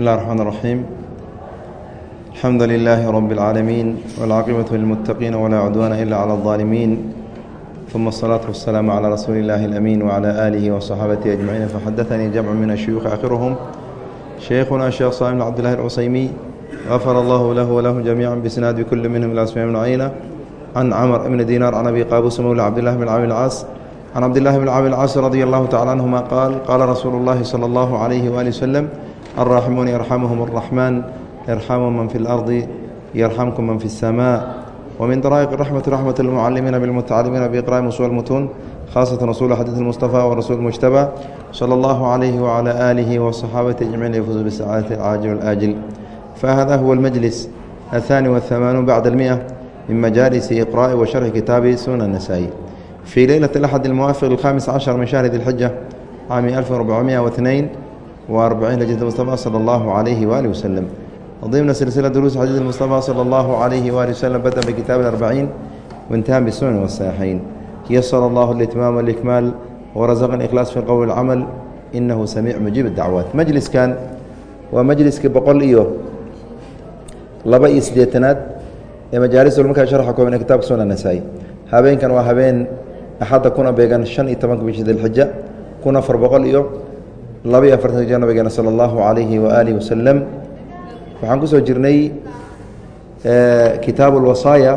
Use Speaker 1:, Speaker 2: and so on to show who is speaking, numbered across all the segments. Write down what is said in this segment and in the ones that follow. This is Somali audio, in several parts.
Speaker 1: بسم الله الرحمن الرحيم الحمد لله رب العالمين والعاقبة للمتقين ولا عدوان إلا على الظالمين ثم الصلاة والسلام على رسول الله الأمين وعلى آله وصحابته أجمعين فحدثني جمع من الشيوخ آخرهم شيخنا الشيخ صالح بن عبد الله العصيمي غفر الله له ولهم جميعا بسناد كل منهم إلى أسماء بن عينة عن عمر بن دينار عن أبي قابوس مولى عبد الله بن عامر العاص عن عبد الله بن عامر العاص رضي الله تعالى عنهما قال قال رسول الله صلى الله عليه وآله وسلم الراحمون يرحمهم الرحمن يرحم من في الأرض يرحمكم من في السماء ومن طرائق الرحمة رحمة المعلمين بالمتعلمين بإقراء أصول المتون خاصة رسول حديث المصطفى ورسول المجتبى صلى الله عليه وعلى آله وصحابته أجمعين يفوز بالسعادة العاجل والآجل فهذا هو المجلس الثاني والثمانون بعد المئة من مجالس إقراء وشرح كتاب سنن النسائي في ليلة الأحد الموافق الخامس عشر من شهر ذي الحجة عام 1402 وأربعين لجنة المصطفى صلى الله عليه وآله وسلم ضمن سلسلة دروس حديث المصطفى صلى الله عليه وآله وسلم بدأ بكتاب الأربعين وانتهى بالسنن والصحيحين يسر الله الإتمام والإكمال ورزق الإخلاص في القول والعمل إنه سميع مجيب الدعوات مجلس كان ومجلس كبقول إيوه laba iyo siddeetanaad ee majaalisul markaa sharxa kooban ee kitabka sunan nasaa-i habeenkan waa habeen axadda kuna beegan shan iyo tobanka bisha dilxija kun afar boqol iyo laba iyo afartanka jir nabigeena sala allahu calayhi waaalihi wasalam waxaan kusoo jirnay kitaabu lwasaaya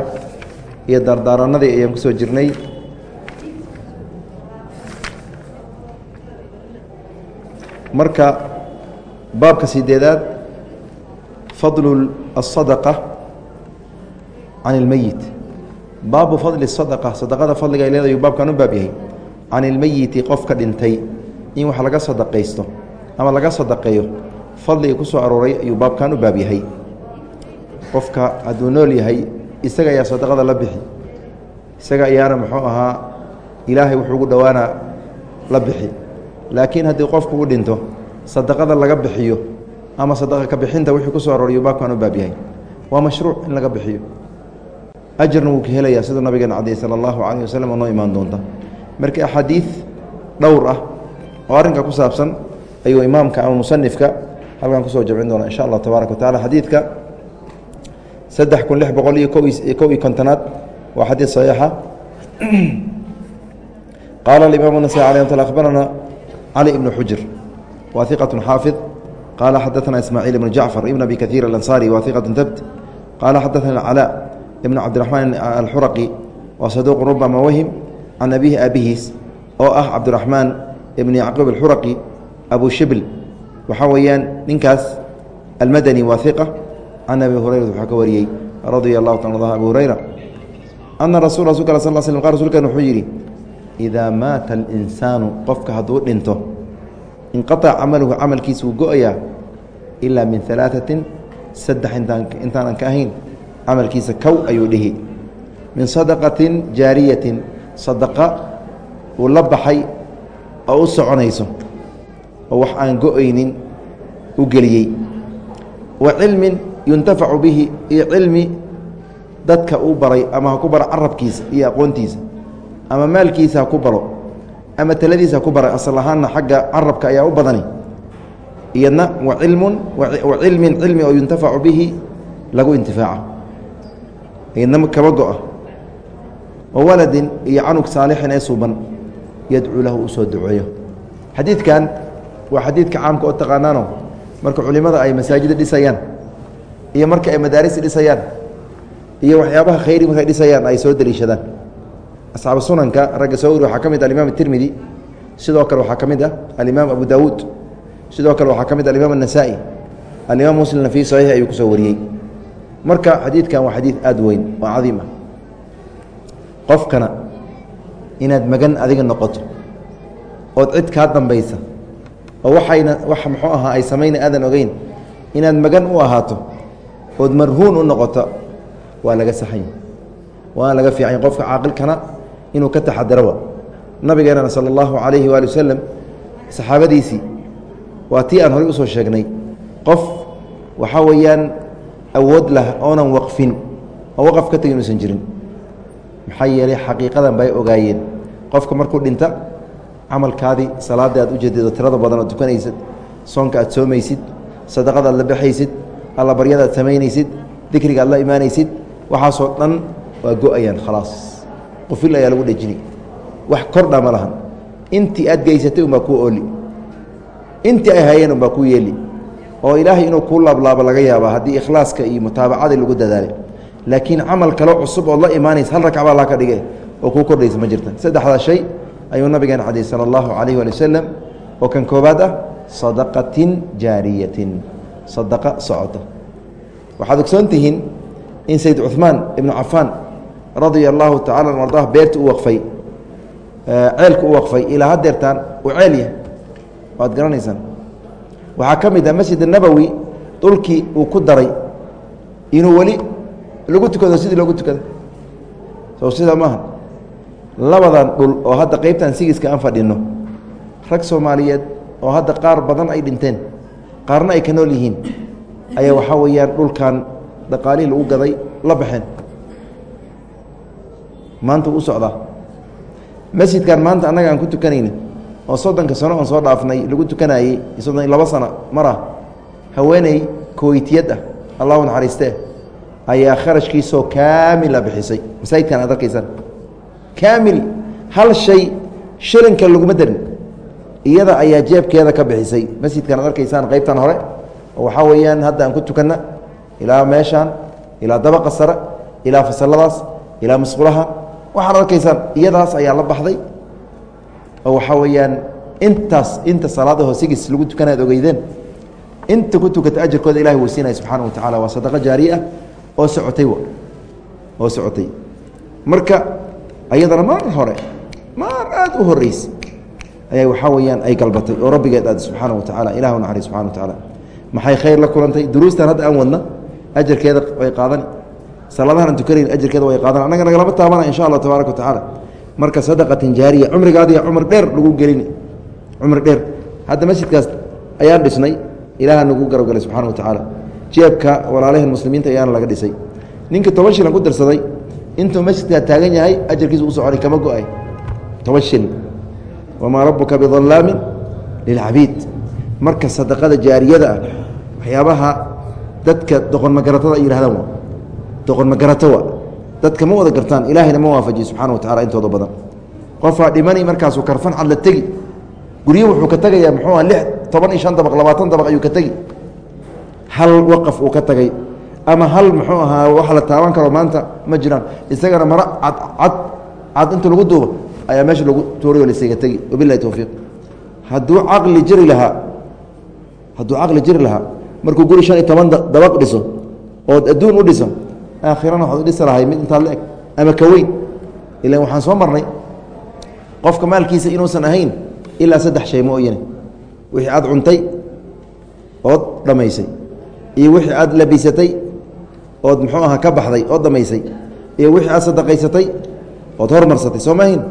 Speaker 1: iyo dardaaranadii ayaan kusoo jirnay marka baabka sideedaad fadlu الصدقة can اlmeyit baabu fadli الصadقة sadaqada fadliga ay leedayu baabkan u baab yahay can اlmeyiti qofka dhintay in wax laga sadaqaysto ama laga sadaqeeyo fadliga ku soo arooray ayuu baabkan u baab yahay. Qofka hadduu nool yahay isaga ayaa sadaqada la bixi. Isaga ayaana muxuu ahaa ilaahay wuxuu ugu dhowaana la bixi. Laakiin haddii qofku u dhinto sadaqada laga bixiyo ama sadaqa ka bixinta wixii ku soo arooriyo baabkan u baab yahay. Waa mashruuc in laga bixiyo. Ajarna wuu ka helayaa siduu nabigeena cadey sala allahu calayh wasalam oo noo imaan doonta. Marka axaadiid dhowr ah oo arrinka ku saabsan ayuu imaamka ama musanifka halkan ku soo jamcin doonaa insha allah tabaaraka wa tacala xadiidka saddex kun lix boqol iyo kow iyo kontonaad waa xadiid saxiixa. Qaala alimaam nasai alay mtl akhbarana cali ibnu xujr wa xaafid. Qaala xadaana ismaaciil ibnu jacfar ibn abi kaiir alansaari wa dabt qaala xadaana calaa ibnu cabdiraxmaan alxuraqi wa saduuqu rubama wahim can abiihi aabihiis oo ah cabdiraxmaan ibn yacquub alxuraqi abu shibl. Waxaa weeyaan ninkaas almadani waa iqa can abi hurayrat waxaa ka wariyey radia allahu ta arda abu hurayra. Ana rasul rasul ka sal sl qa rsulkan wuxuu yidhi idaa maata alinsaanu qofka hadduu dhinto inqaطac camaluhu camalkiisa uu go'ayaa ilaa min alaaثatin saddex intaanan ka ahayn camalkiisa kow ayuu dhihi. Min sadaqatin jaariyatin sadaqa uu la baxay oo u soconayso oo wax aan go'aynin u geliyey. Wa cilmin yuntafacu bihi iyo cilmi dadka uu baray ama ha ku baro carabkiisa iyo aqoontiisa ama maalkiisa ha ku baro ama taladiisa ku baray asal ahaanna xagga carabka ayaa u badani. Iyadna wa cilmun wa cilmin cilmi oo yuntafacu bihi lagu intifaaca iyadna kaba go-a. Wa waladin iyo canug saalixin ee suuban yadcuu lahu u soo duceeyo. Xadiidkan waa xadiidka caamka oo taqaanaano marka culimada ay masaajida dhisayaan iyo marka ay madaarisi dhisayaan iyo waxyaabaha khayri markay dhisayaan ay soo deliishadaan. Asxaabu sunanka ragga soo wari waxaa ka mid ah alimaam tirmidi sidoo kale waxaa ka mid ah alimaam abu daawuud sidoo kale waxaa ka mid ah alimaam anasaa'i alimaam muslimna fii saxiixi ayuu ku soo wariyey. Marka xadiidkan waa xadiid aada weyn oo cadiim ah. Qofkana inaad magan adiga noqoto ood cid kaa dambaysa oo waxayna wax muxuu ahaa ay samayna aadan ogeyn inaad magan u ahaato ood marhuun u noqoto waa laga saxanya waana laga fiicanya qofka caaqilkana inuu ka taxadaroba nabigeenana sala allahu calayhi waali wasalam saxaabadiisii waa tii aan horey u soo sheegnay. Qof waxaa weeyaan awood lah oonan waqfin oo waqaf ka tegin uusan jirin maxaa yeelay xaqiiqadan bay ogaayeen. Qofka markuu dhinta camalkaadii salaada aad ujeedado tirada badan oo tukanaysid soonka aad soomaysid sadaqada aad la baxaysid alla baryada aad samaynaysid dikriga aad la imaanaysid waxaasoo dhan waa go'ayaan khalaas. Qufil ayaa lagu dhejini wax kordha ma lahan. Intii aad geysatay unbaa kuu ooli. Intii ay hayeen unbaa kuu yeeli. Oo ilaahay inuu kuu laablaabo laga yaaba haddii ikhlaaska iyo mutaabacadii lagu dadaalay laakiin camal kalo cusub ood la imaanaysa hal ragc baa laa ka dhige oo kuu kordhaysa ma jirta. Saddexdaa shay ayuu nabigeena cadiyey sala allahu calayh waali wasalam oo kan koobaad ah sadaqatin jaariyatin. Sadaqa socota. Waxaad ogsoon tihiin in sayd cuثmaan ibnu cafaan radia allahu tacala an ardah beerta u waqfay ceelka u waqfay ilaa hadeertaan uu ceel yahay. Waad garanaysaan. Waxaa ka mid ah masjid nabowi dhulkii uu ku daray inuu weli lagu tukado sidii loogu tukada sow sidaa maaha. Labadan dhul oo hadda qeybtan sigiska aan fadhino. Rag soomaaliyeed oo hadda qaar badan ay dhinteen. Qaarna ay ka nool yihiin. Ayaa waxaa weeyaan dhulkan dhaqaalihii lagu gaday la baxeen. Maanta u socdaa. Masjidkan maanta annaga aan ku tukanayna oo soddonka sano oon soo dhaafnay lagu tukanayey soddon iyo labo sano mar ah haweeney koweytiyad ah. Allahu naxariistee ayaa kharashkiisoo kaamila bixisay. Masaajidkan aad arkaysaan kaamil hal shay shilinka laguma darin. Iyada ayaa jeebkeeda ka bixisay. Masjidkan aad arkaysaan qaybtan hore. Oo waxaa weeyaan hadda aan ku tukanna ilaa meeshaan ilaa dabaqa sare ilaa fasaladaas ilaa masqulaha waxaad arkaysaan iyadaas ayaa la baxday. Oo waxaa weeyaan intaas inta salaada hoosigis lagu tukanaad ogeydeen. Inta ku tukata ajarkooda ilahi wuu siinaya subxaana wa tacala waa sadaqo jaariye ah oo socotay oo socotay. Marka ayadana mar hore maar aada u horeysa ayaa waxaa weeyaan ay galbatay oo rabbigeed aad subxaana wa tacala ilah naxariis subxana wa tacaala. Maxay khayr la kulantay? Duruustan hadda aan wadna ajarkeeda way qaadani. Salaadahan aan tukanayn ajarkeeda way qaadan annaga nagalama taabana insha allah tabaaraka wa tacaala. Marka sadaqatin jaariya cumrigaadiya cumr dheer lagu gelini cumri dheer. Hadda masjidkaas ayaan dhisnay ilaaha nagu garabgalay subxana wa tacaala jeebka walaalaheen muslimiinta ayaana laga dhisay. Ninka toban shilan ku dirsaday intuu masjidkaa taagan yahay ajarkiisa u kama go'ay. Toban shilin wamaa rabuka bidalaamin lilcabiid. Marka sadaqada jaariyada ah waxyaabaha dadka doqon magaratada ay yihahdaan waa doqon dadka ma wada gartaan ilaahayna ma waafajiye subxana wa tacala intooda badan. Qofaa dhimani markaasuu karfan cad tegi guryo wuxuu ka tegayaa muxuu ah lix toban iyo shan dabaq labaatan dabaq ayuu ka tegi hal waqaf uu ka tagay ama hal muxuu ahaa wax la taaban karo maanta ma jiraan. Isagana maro cad cad inta lagu duubo ayaa meesha lagu tuurayo laisaga tegi wabilahi towfiiq hadduu caqli jiri lahaa hadduu caqli jiri lahaa markuu guri shan iyo toban dabaq dhiso ood adduun u dhiso aakhirana waxaad u dhisi lahay mid intaad la eg ama ka weyn. Ilan waxaan soo marnay qofka maalkiisa inuusan ahayn ilaa saddex shay mooyane wixii aad cuntay ood dhammaysay iyo wixii aad labisatay ood muxuu ahaa ka baxday ood dhammaysay iyo wixii aad sadaqaysatay ood hormarsatay soo ma ahayn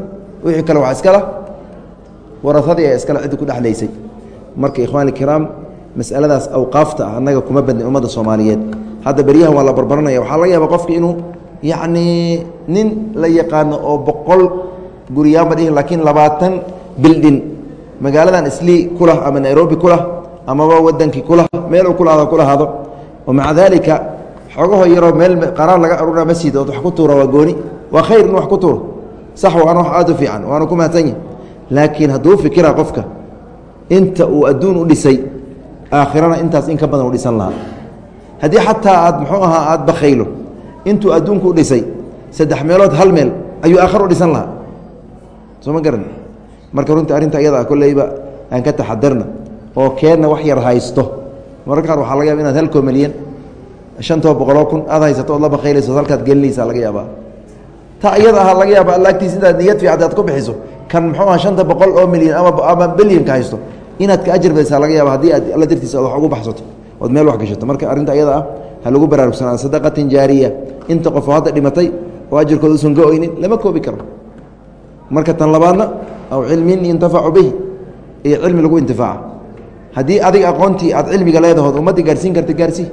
Speaker 1: wixii kale waa iskala warahadii ee iskale ciddi ku dhexlaysay marka ikhwaani kiraam masaladaas awqaafta ah annaga kuma badnin ummadda soomaaliyeed. Hadda beryahan waa la barbaranaya. Waxaa laga yaaba qofka inuu yacnii nin la yaqaano oo boqol guriyaanba dhihi laakiin labaatan bildhin magaaladan islii ku lah ama nairobi ku amaba wadankii meeluu kulahado kulahaado oo maca daalika xogaho yaroo meel qaraar laga arura masjid ood wax ku tuura waa gooni. Waa khayr in wax ku tuuro. Sax waana wax aad u fiican waana ku mahadsanya laakiin hadduu fikira qofka inta uu adduun u dhisay aakhirana intaas in ka badan u dhisan lahaa. Haddii xataa aad muxuu ahaa aada bakhaylo intuu adduunku u dhisay saddex meelood hal meel ayuu aakhir u dhisan lahaa. Soo ma garan. Marka runtii arrinta iyada kolleyba aan ka taxadarna oo keenna wax yar haysto. Mararka qaar waxaa laga yaba inaad halkoo milyan shantoo boqoloo kun aad haysato ood la bakaylayso halkaad gelinaysaa laga yaabaa. Ta iyada aha laga yaaba allaagtiis inaad niyad fiicad aad ku bixiso kan muxuu aha shanta boqol oo milyan ama bilyanka haysto inaad ka ajar badaysaa laga yaaba haddii aad alla dartiisa ad wax ugu baxsato ood meel wax gashato. Marka arrinta iyada ah ha lagu baraarugsanaa sadaqatin jaariya. Inta qofoo hadda dhimatay oo ajarkooda usan go-oynin lama koobi karo. Marka tan labaadna aw cilmin yuntafacu bihi iyo cilmi lagu intifaaca haddii adiga aqoontii aad cilmiga leedahood ummadda gaarsiin karta gaarsii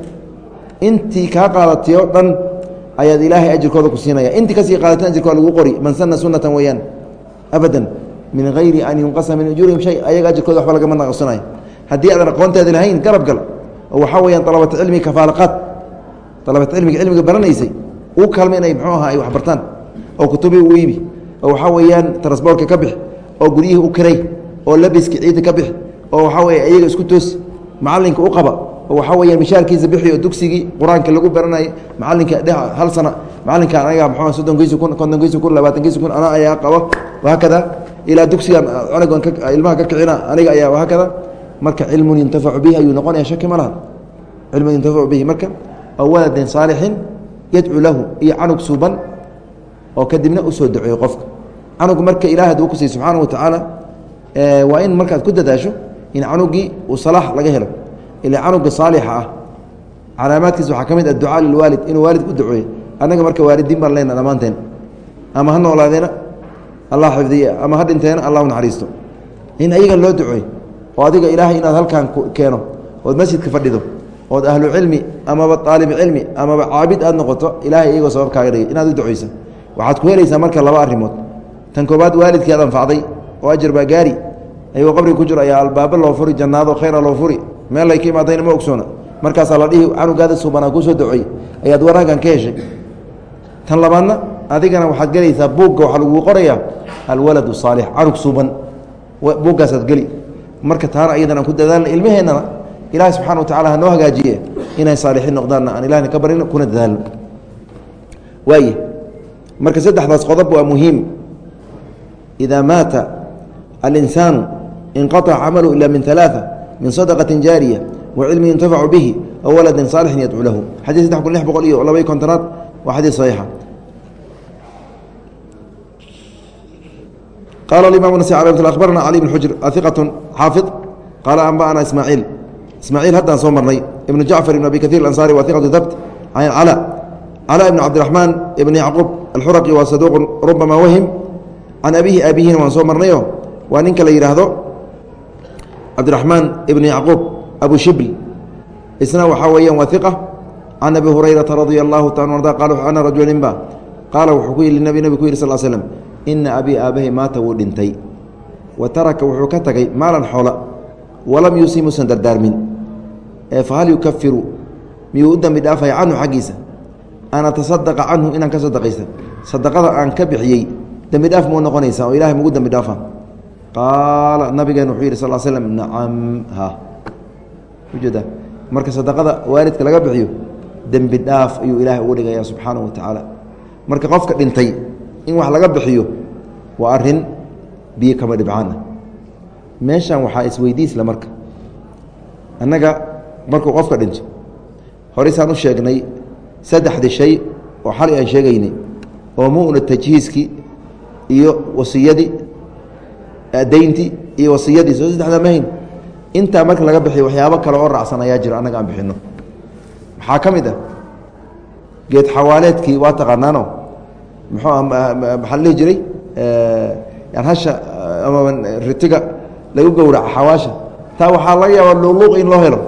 Speaker 1: intii kaa qaadatay oo dhan ayaad ilaahay ajirkooda ku siinaya. Intii ka sii qaadatan ajirkooda lagu qori man sana sunatan weeyaan. Abadan min hayri an yunqasa min ujuurihim shay ayaga ajirkooda waxba lagama naqsanayo haddii aadan aqoonteeda lahayn garab gal oo waxaa weyaan alabata cilmi kafaalaqaad alabata cilmiga cilmiga baranaysay. Uu kaalma inay mxuu aha ay wax bartaan. Oo kutubii u iibi oo waxaa weeyaan transboortka ka bix oo guryihii u kiray. Oo labiski ciidda ka bix oo waxaa weye iyaga isku toos macalinka u qaba oo waxaa weyaan mishaarkiisa bixi oo dugsigii qur'aanka lagu baranayay macalinka dhe hal sana macalinka anaga mxu soddonkiisa kun kontonkiisa kun labaatankiisa kun ana ayaa qaba wahaakada ilaa dugsigan cunugan ilmaha ka kicina aniga ayaa wahaakada marka cilmun yuntafacu bihi ayuu noqonaya shaki ma laha cilmun yuntafacu bihi marka oo waladin saalixin yadcu lahu iyo canug suuban oo kadibna u soo duceeyo qofka. Canug marka ilaah haduu ku siiy subxaana wa tacaala waa in markaad ku dadaasho in canugii uu salaax laga helo ila canuga saalixa ah. Calaamaadkiisa waxaa ka mid adducaa lilwaalid inuu waalid u duceeyo. Annaga marka waalidiin baan leenaha dhammaanteen. Ama ha noolaadeena allah xifdiye ama ha dhinteena allah naxariisto. In ayaga loo duceeyo oo adiga ilaahay inaad halkan keeno ood masjidka fadhido ood ahlu cilmi amaba aalib cilmi amaba caabid aad noqoto ilahay iyagoo sabab kaaga dhigay inaad u duceysa waxaad ku helaysaa marka laba arrimood tan koobaad waalidkii aad anfacday oo ajar baa gaari ayagoo qabriga ku jiro ayaa albaabo loo furi jannaado khayra loo furi. Meel ay ka imaadayna ma ogsoona. Markaasaa la dhihi canugaada suubanaa kuusoo duceey ayaad wanaaggan ka heshay. Tan labaadna adigana waxaad gelaysaa buugga waxaa laguu qorayaa alwaladu saalix canug suuban. Buuggaasaad geli. Marka taana iyadana ku dadaalna ilmaheennana ilaahay subxana wa tacala hanoo hagaajiye inay saalixiin noqdaanna aan ilahna ka barino kuna dadaalno. Waay marka saddexdaas qodob waa muhiim. Idaa maata alinsaanu inqaطca camalu ila min alaaثa min sadaqati jaariya wa cilmi yuntafacu bihi aw waladin saalixin yadcu lahu xadii saddex kun lix boqol iyo labaiy kontonaad waa xadiis saxiixa qala imam nas abarna cali bn xujr iqat xaafid qaala anba'ana ismaaciil ismaaciil haddaan soo marnay ibnu jacfar ibn abi kair ansari wa iqatu dabt can cala cala ibn cabdiraxmaan ibn yacquub alxuraqi waa saduuqun rubama wahim can abihi aabihina waan soo marnayo waa ninka la yidhaahdo cabdiraxmaan ibn yacquub abu shibl isna waxaa weeyaan waa iqa can abi hurayrata radia allahu taala arda qala ana rajula ninba qaala wuxuu ku yii nabi ku yidhi sal slm ina abii aabahay maata wuu dhintay. Wa taraka wuxuu ka tagay maalan xoola. Walam yuusi musan dardaarmin. Fahal yukafiru miyuu u dembi dhaafaya canhu xaggiisa. An atasadaqa canhu inaan ka sadaqaysa sadaqada aan ka bixiyey dembi dhaaf muu noqonaysaa oo ilahay mugu dembi dhaafa qaala nabigeen wuxuu yidhi sal slm nacam. Ha. Ujeeda marka sadaqada waalidka laga bixiyo dembi dhaaf ayuu ilaahay ugu dhigaya subxaanahu wa tacaala. Marka qofka dhintay in wax laga bixiyo waa arrin biyo kama dhibcaana. Meeshan waxaa isweydiisla marka. Annaga markuu qofka dhinto horeysaan u sheegnay saddexdii shay oo xali aan sheegaynay oo mu'na tajhiiskii iyo wasiyadii dayntii iyo wasiyadii soo saddexdaa mahayn intaa marka laga bixiyo waxyaabo kale oo raacsan ayaa jiro annaga aan bixinno. Maxaa ka mid ah? Geed xawaaleedkii waa taqaanaano. Muxuu maxaa la dhihi jiray? Yan hasha amaba ritiga lagu gowraca xawaasha. Taa waxaa laga yaabaa luqluuq in loo helo.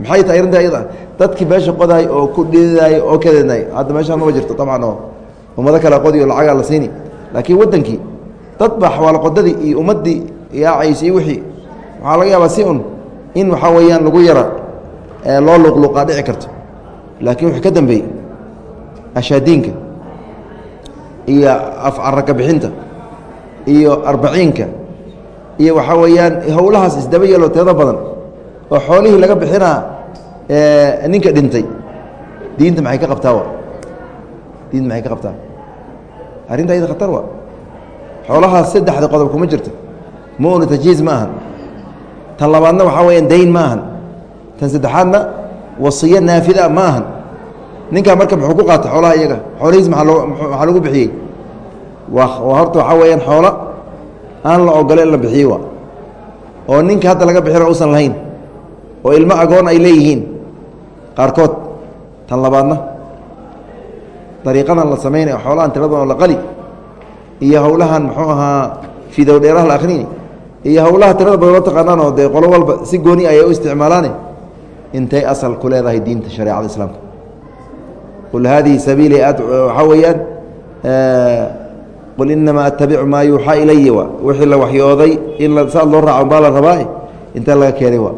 Speaker 1: Maxay tahay arrinta iyada? Dadkii meesha qodaay oo ku dhidaay oo kadeednay hadda meeshaan maba jirto dabcan oo ummado kale qodi oo lacagaa la siini. Laakiin waddankii dad baa xawaalo qodadii iyo ummaddii yaacaysa iyo wixii. Waxaa laga yaabaa si un in waxaa weeyaan lagu yara loo luqluqaa dhici karto. Laakiin wuxuu ka dambeeyey ashaadiinka iyo afcaraka bixinta iyo arbaciinka iyo waxaa weeyaan howlahaas isdaba yeeloo teedo badan oo xoolihii laga bixinaa ninka dhintay. Diinta maxay ka qabtaa wa? Diinta maxay ka qabtaa? Arrinta ayada khatar wa xoolahaas saddexda qodob kuma jirto. Mu'nu tajhiiz ma ahan. Tan labaadna waxaa weyaan dayn ma ahan. Tan saddexaadna wasiyo naafida ma ahan. Ninkaa marka muxuu ku qaatay xoolaha iyaga xoolihiis maaa maxaa lagu bixiyey? Waa horta waxaa weeyaan xoolo aan la ogoleen la bixiyey wa oo ninka hadda laga bixina usan lahayn. Oo ilmo agoon ay leeyihiin. Qaarkood tan labaadna dariiqadan la samaynaya xoolahan tiradan oo la qali iyo howlahan muxuu ahaa fidow dheeraha la akrini iyo howlaha tirada badan loo taqaanaan oo dee qolo walba si gooni ayay u isticmaalaane intay asal ku leedahay diinta shareecada islaamka? Qul haadihi sabiili waxaa weeyaan qul inamaa attabicu maa yuuxaa ilaya wa wixii la waxyooday in saad loo raaco baa la rabaa intee laga keenay wa?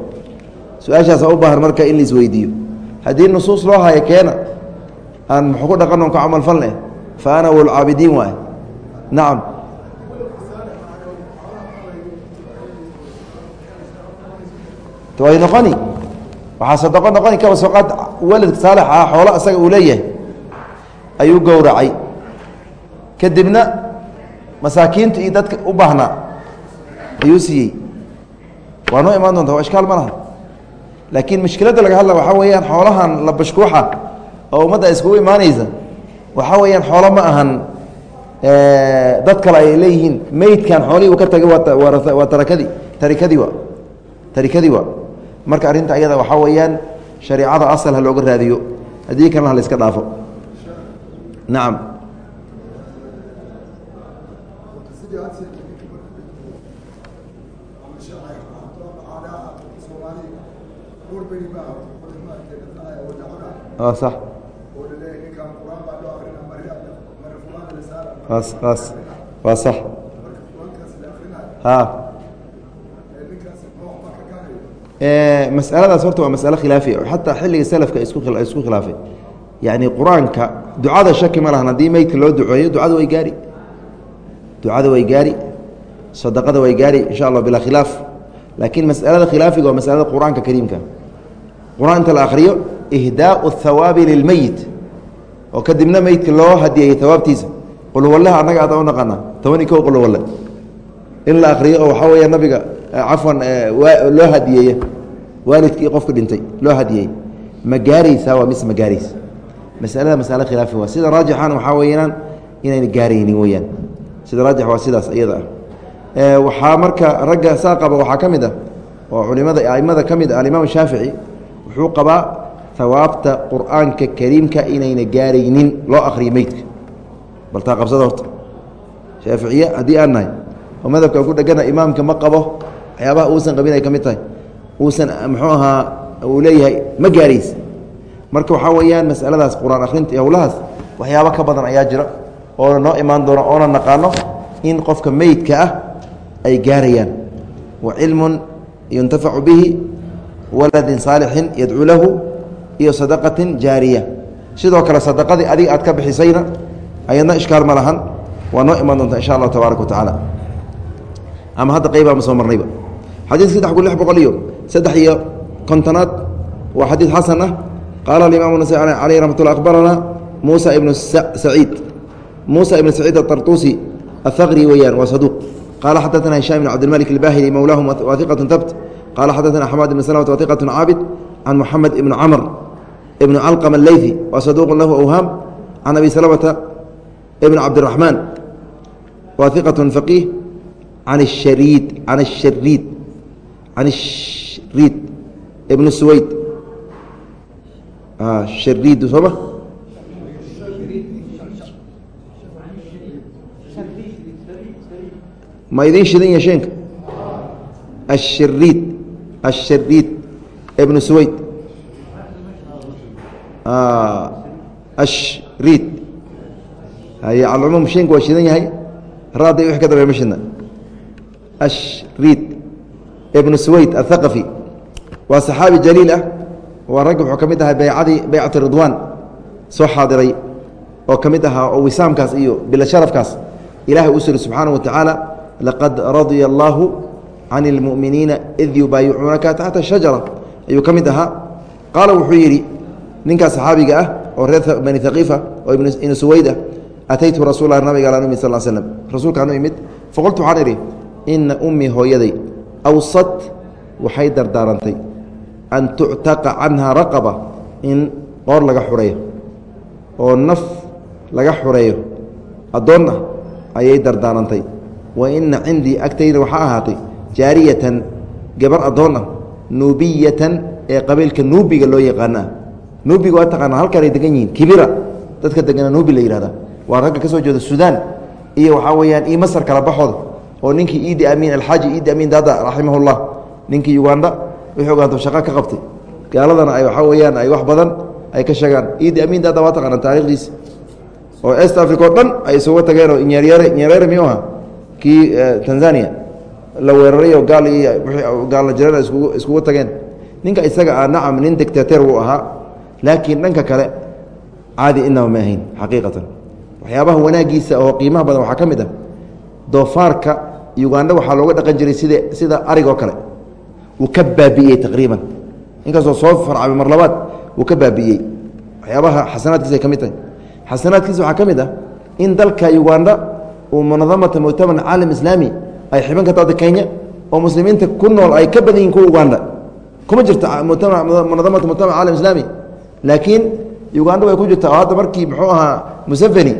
Speaker 1: Su'aashaasa u baahan marka in la isweydiiyo. Haddii nusuus loo hayo keena aan muxuu ku dhaqan on ka camal falne fa ana walcaabidiin waay nacam way noqoni? Waxaa sadaqo noqoni kaba soqaad waladka saalix ah xoolo isaga uu leeyahay ayuu gowracay. Kadibna masaakiinta iyo dadka u baahnaa ayuu siiyey. Waa noo imaan doonta waa ishkaal ma laha. Laakiin mushkiladda laga hadla waxaa weeyaan xoolahan la bashkuuxa oo ummadda iskugu imaanaysa waxaa weeyaan xoolo ma ahan dad kale ay leeyihiin meydkan xoolihii uu ka tagay waa tarakadii tarikadii wa tarikadii waa marka arrinta ayada waxaa weeyaan shareicada asal ha looga raadiyo haddii kalena ha la dhaafo. Nacam sax waa sax. Masaladaas horta waa masalo khilaafiya xataa xilliga selafka isku khilaafay. Yacni qur'aanka ducada shaki ma lahan. Haddii meydka loo duceeyo ducada way gaari. Ducada way gaari. Sadaqada way gaari insha allah bilaa khilaaf. Laakiin masalada khilaafiga waa masalada qur'aanka kariimka. Qur'aan inta la akriyo ihdaau thawaabi lilmeyit oo kadibna meydka loo hadiyayey hawaabtiisa qulwallaha annaga aada u naqaana toban iyo kow qulwalle in la akriyo oo waxaa weeya nabiga cafwan loo hadiyeeye waalidkii qofka dhintay loo hadiyey ma gaaraysaa waa mise ma gaaraysa masalada masale khilaafi waa sida raajixan waxaa weeyaan inayna gaaraynin weyaan sida raajix waa sidaas iyada ah. Waxaa marka ragga saa qaba waxaa ka mid ah oo culimada aimada ka mid ah alimaam shaafici wuxuu qabaa hawaabta qur'aanka kariimka inayna gaaraynin loo akriyo meydka bal taa qabsada horta. Shaaficiye haddii aan nahay oo madhabka ku dhegana imaamka ma qabo waxyaabaha uusan qabin ay ka mid tahay. Uusan muxuu ahaa uu leeyahay ma gaaraysa marka waxaa weeyaan masaladaas qur'aan akhrinta iyo howlahaas waxyaabo ka badan ayaa jira. Oona noo imaan doona oona naqaano in qofka meydka ah ay gaarayaan. Wa cilmun yuntafacu bihi waladin saalixin yadcuu lahu iyo sadaqatin jaariya. Sidoo kale sadaqadii adiga aad ka bixisayna ayadna ishkaal ma lahan. Waa noo imaan doonta insha allah tabaaraka wa tacaala. Ama hadda qaybaama soo marnayba. Xadiid saddex kun lix boqol iyo saddex iyo kontonaad waa xadiid xasan ah. Qaala alimaam nas aleyh raxmat ullah akhbarana muusa ibnu saciid. Muusa ibnu saciid atartuusi athaqri weeyaan waa saduuq. Qaala xadaثana hishaam ibn cabdilmalik albahili mowlaahum wahiqatu tabt qaala xadaثana xamaad ibn slmt wahiqatu caabid can muxamed ibni camr ibn calqam aleyfi waa saduuq lahu awhaam. Can abi salmata ibn cabdiraxmaan wahiqat faqiih can الshariid can الshariid can الshariid ibn suwayd shariid sooma ma idin shidan yesheenka الshariid الshariid ibn suwayd ashriid hay alcumuum sheenka waa shidan yahay. Raada wix ka dambe ma shidna. Ashriid ibnu suwayd athaqafi waa saxaabi jaliil ah. Waa ragga wuxuu ka mid ahaa baycadii baycati ridwaan. Soo xaadiray oo ka mid ahaa oo wisaamkaas iyo bila sharafkaas. Ilahay uu suri subxaana wa tacaala laqad radia allaahu can اlmu'miniina id yubaayicuunaka taxta shajara ayuu ka mid ahaa. Qaala wuxuu yidhi ninkaas saxaabiga ah oo reer bani haqiifa oo ibnu suwayd ah ataytu rasuul lah nabiga ala sal slm rasuulkaanu imid faqultu waxaan idhi ina ummii hooyaday awsat waxay dardaarantay an tuctaqa canha raqaba in qoor laga xureeyo oo naf laga xureeyo addoon ah ayay dardaarantay wa ina cindii agtayda waxaa ahaatay jaariyatan gabar addoon ah nuubiyatan ee qabiilka nuubiga loo yaqaana nuubiga waa taqaana halkanay degan yihiin kibira dadka degana nuubi la yihahda waa ragga ka soo jeeda suudaan iyo waxaa weeyaan io masar kala baxooda oo ninkii idi amiin alxaaji idi amiin daada raximahullah ninkii uganda wixii ogaanto shaqo ka qabtay. Gaaladana ay waxaa weeyaan ay wax badan ay ka sheegaan. Idi amiin daada waa taqaana taarikhdiisi oo est africa o dhan ay isugu tageen oo nyerere nyerere miyuu aha kii tanzania. La weeraray oo gaal iyo gaalna jirana iskugu iskugu tageen. Ninka isaga ah nacam nin dictateer wuu ahaa. Laakiin dhanka kale caadi inaba ma ahayn xaqiiqatan waxyaabaha wanaagiisa oo qiimaha badan waxaa ka mid ah doofaarka ugandha waxaa looga dhaqan jiray sida sida arigoo kale. Wuu ka baabi'iyey taqriiban. Inkastoo soo farcabay mar labaad wuu ka baabi'iyey waxyaabaha xasanaadkiisa ay ka mid tahay. Xasanaadkiisa waxaa ka mid ah in dalka ugandha uu munadamata muctaman caalam islaami ay xiban ka taada kenya oo muslimiinta ku nool ay ka badan yihiin kuwa ugandha kuma jirto munadamata muctaman caalam islaami. Laakiin ugandha way ku jirta oo hadda markii muxuu ahaa museveni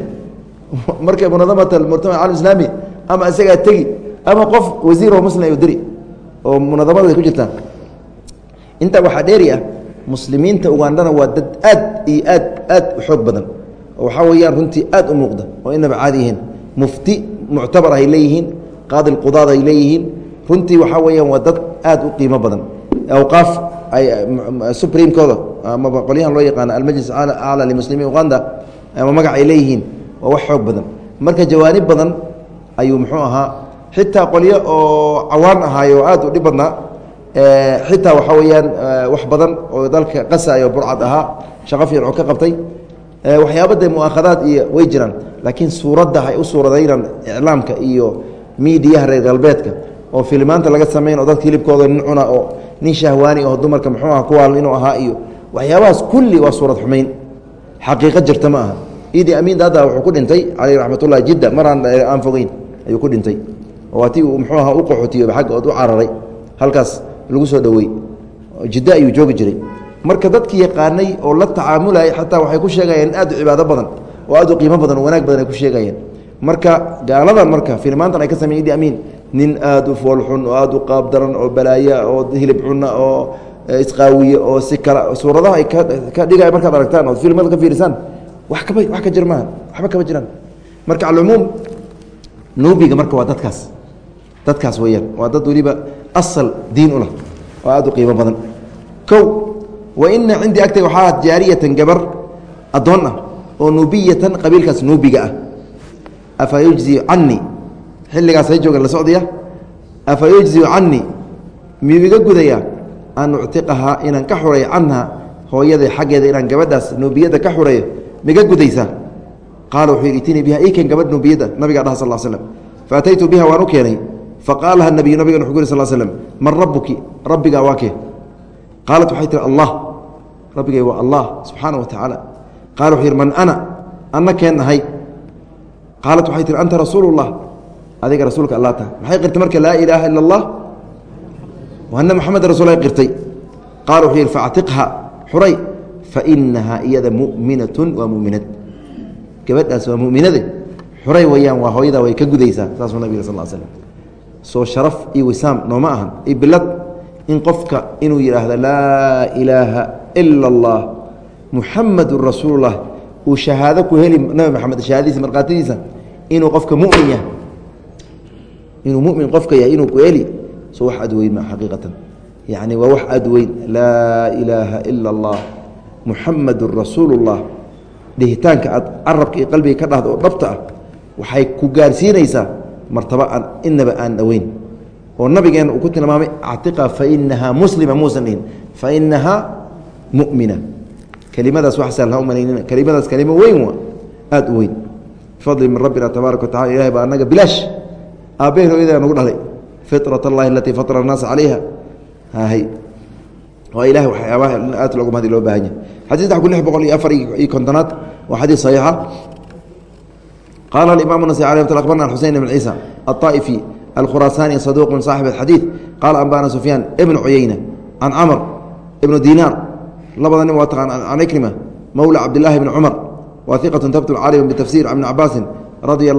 Speaker 1: markay munadamata muctaman caalam islaami ama isagaa tegi ama qof wasiir oo muslim diri oo munadamada ay ku jirtaan. Intaa waxaa dheeri ah muslimiinta ugandhana waa dad aad iyo aad aad u xoog badan. Oo waxaa weeyaan runtii aad u muuqda oo inaba caadi yihiin. Mufti muctabar ay leeyihiin qaadi lqudaad ay leeyihiin. Runtii waxaa weeyaan waa dad aad u qiimo badan. Awqaaf supremekooda amaba qolyahan loo yaqaano almajlis aclى limuslimiin uganda ama magac ay leeyihiin waa wax xoog badan. Marka jawaanib badan ayuu muxuu ahaa xitaa qolyo oo cawaan ahaayo aad u dhib badnaa xitaa waxaa weeyaan wax badan oo dalka qasayo burcad ahaa shaqo fiican oo ka qabtay. Waxyaabada muaakhadaad iyo way jiraan laakiin suuradda hay u suuradaynaan iclaamka iyo miidiyaha reer galbeedka oo filimaanta laga samayn oo dadka hilibkooda nin cuna oo nin shahwaani oo dumarka muxuu aha kuwaal inuu ahaa iyo waxyaabahaas kulli waa suurad xumayn. Xaqiiqo jirta ma aha idi amiin daada wuxuu ku dhintay caleyh raxmatullahi jidda maraan aan fogeyn ayuu ku dhintay. Oo waa ti uu muxuu aha u qaxootiyo xagga u cararay halkaas lagu soo dhowey. Jiddo ayuu joogi jiray. Marka dadkii yaqaanay oo la tacaamulaya xataa waxay ku sheegayeen aad u cibaado badan oo aad u qiimo badan oo wanaag badan ay ku sheegayeen. Marka gaaladan marka filimaantan ay ka sameyen idi amiin nin aad u foolxun oo aad u qaab daran oo balaaya oo hilib cuna oo isqaawiye oo si kala suuradaha ay ka dhigaya markaad aragtaan ood filmada ka fiirisaan wax kaba wax ka oo aad u qiimo badan. Wa ah oo nuubiyatan qabiilkaas nuubiga ah. Afa yujziu canii xilligaas hay joogan la socdaya afa yujziu canii miyuu iga gudayaa? An uctiqahaa inaan ka xureeyo canha hooyada xaggeeda inaan gabadhaas nuubiyadda ka xureeyo miga gudaysaa qaala wuxuu yidhi itinii biha iken gabadh nuubiyadda nabigaa dhaha sal slam faataytu biha waan u keenay. Faqaalaha nabiyu nabigan wuxuu ku yiri sal slm man rabbuki? Rabbigaa waa kee? Qaalat waxay tihi allah. Rabbigay waa allah subxaana wa qaala wuxuu yidhi man ana? Anna keen ahay qaalat waxay tihi anta rasuulu llah adiga rasuulka allah taha maxay qirtay marka laa ilaaha ila allah ana maxamed rasul ay qirtay. Qaala wuxuu yidhi faactiqha xuray fainahaa iyada mu'minatun waa muminad. Gabadhaas waa muminade? Xuray weyaan waa hooyada way ka gudaysaa saasuu nabig sal slm soo sharaf iyo wisaam nooma ahan? Iyo in qofka inuu yidhaahdo laa ilaaha ila اllah muxamadun rasuululah uu shahaado ku heli nabi maxamed shahaadadiisa markhaatidiisa inuu qofka mumin yahay. Inuu mumin qofka yahay inuu ku heli so wax aad weyn ma xaqiiqatan. Yacni waa wax aad weyn. Laa ilaaha ila اllah muxamadun rasuulu اllah dhihitaanka aad carabka iyo qalbiga ka dhahdo oo dhabta ah waxay ku gaarsiinaysaa martaba aan inaba aan dhoweyn oo nabigeena uu ku tilmaamay actiqa fainahaa muslima muusan dhihin. Fainahaa mumina. Kelimadaas wax sahlan ha umalaynina kelimadaas kelimo weyn wa aada u weyn. Bifadli min rabbina tabaaraka wa ilahay baa anaga bilaash. Aabbaheen hooyadaa nagu dhalay fitrat allahi alatii fatara annaasa calayha hay oo ilahay waxyaabaha aad loogu mahdi loo baahan yahay. Xadii saddex kun lix boqol iyo afar iyo kontonaad waa xadiis saxiixa ah. qaala alimam nasai alay mt akbarna axuseyn ibn ciisa aلطaa'ifi alkhuraasani saduuqun saaxib axadiid qaala anbana sufyaan ibn cuyeyna can camr ibnu dinaar labada nin waa taqaan can ikrima mowla cabdillaahi bni cumar wa iqatu tabtu caalima bitafsir ibni cabaasin radia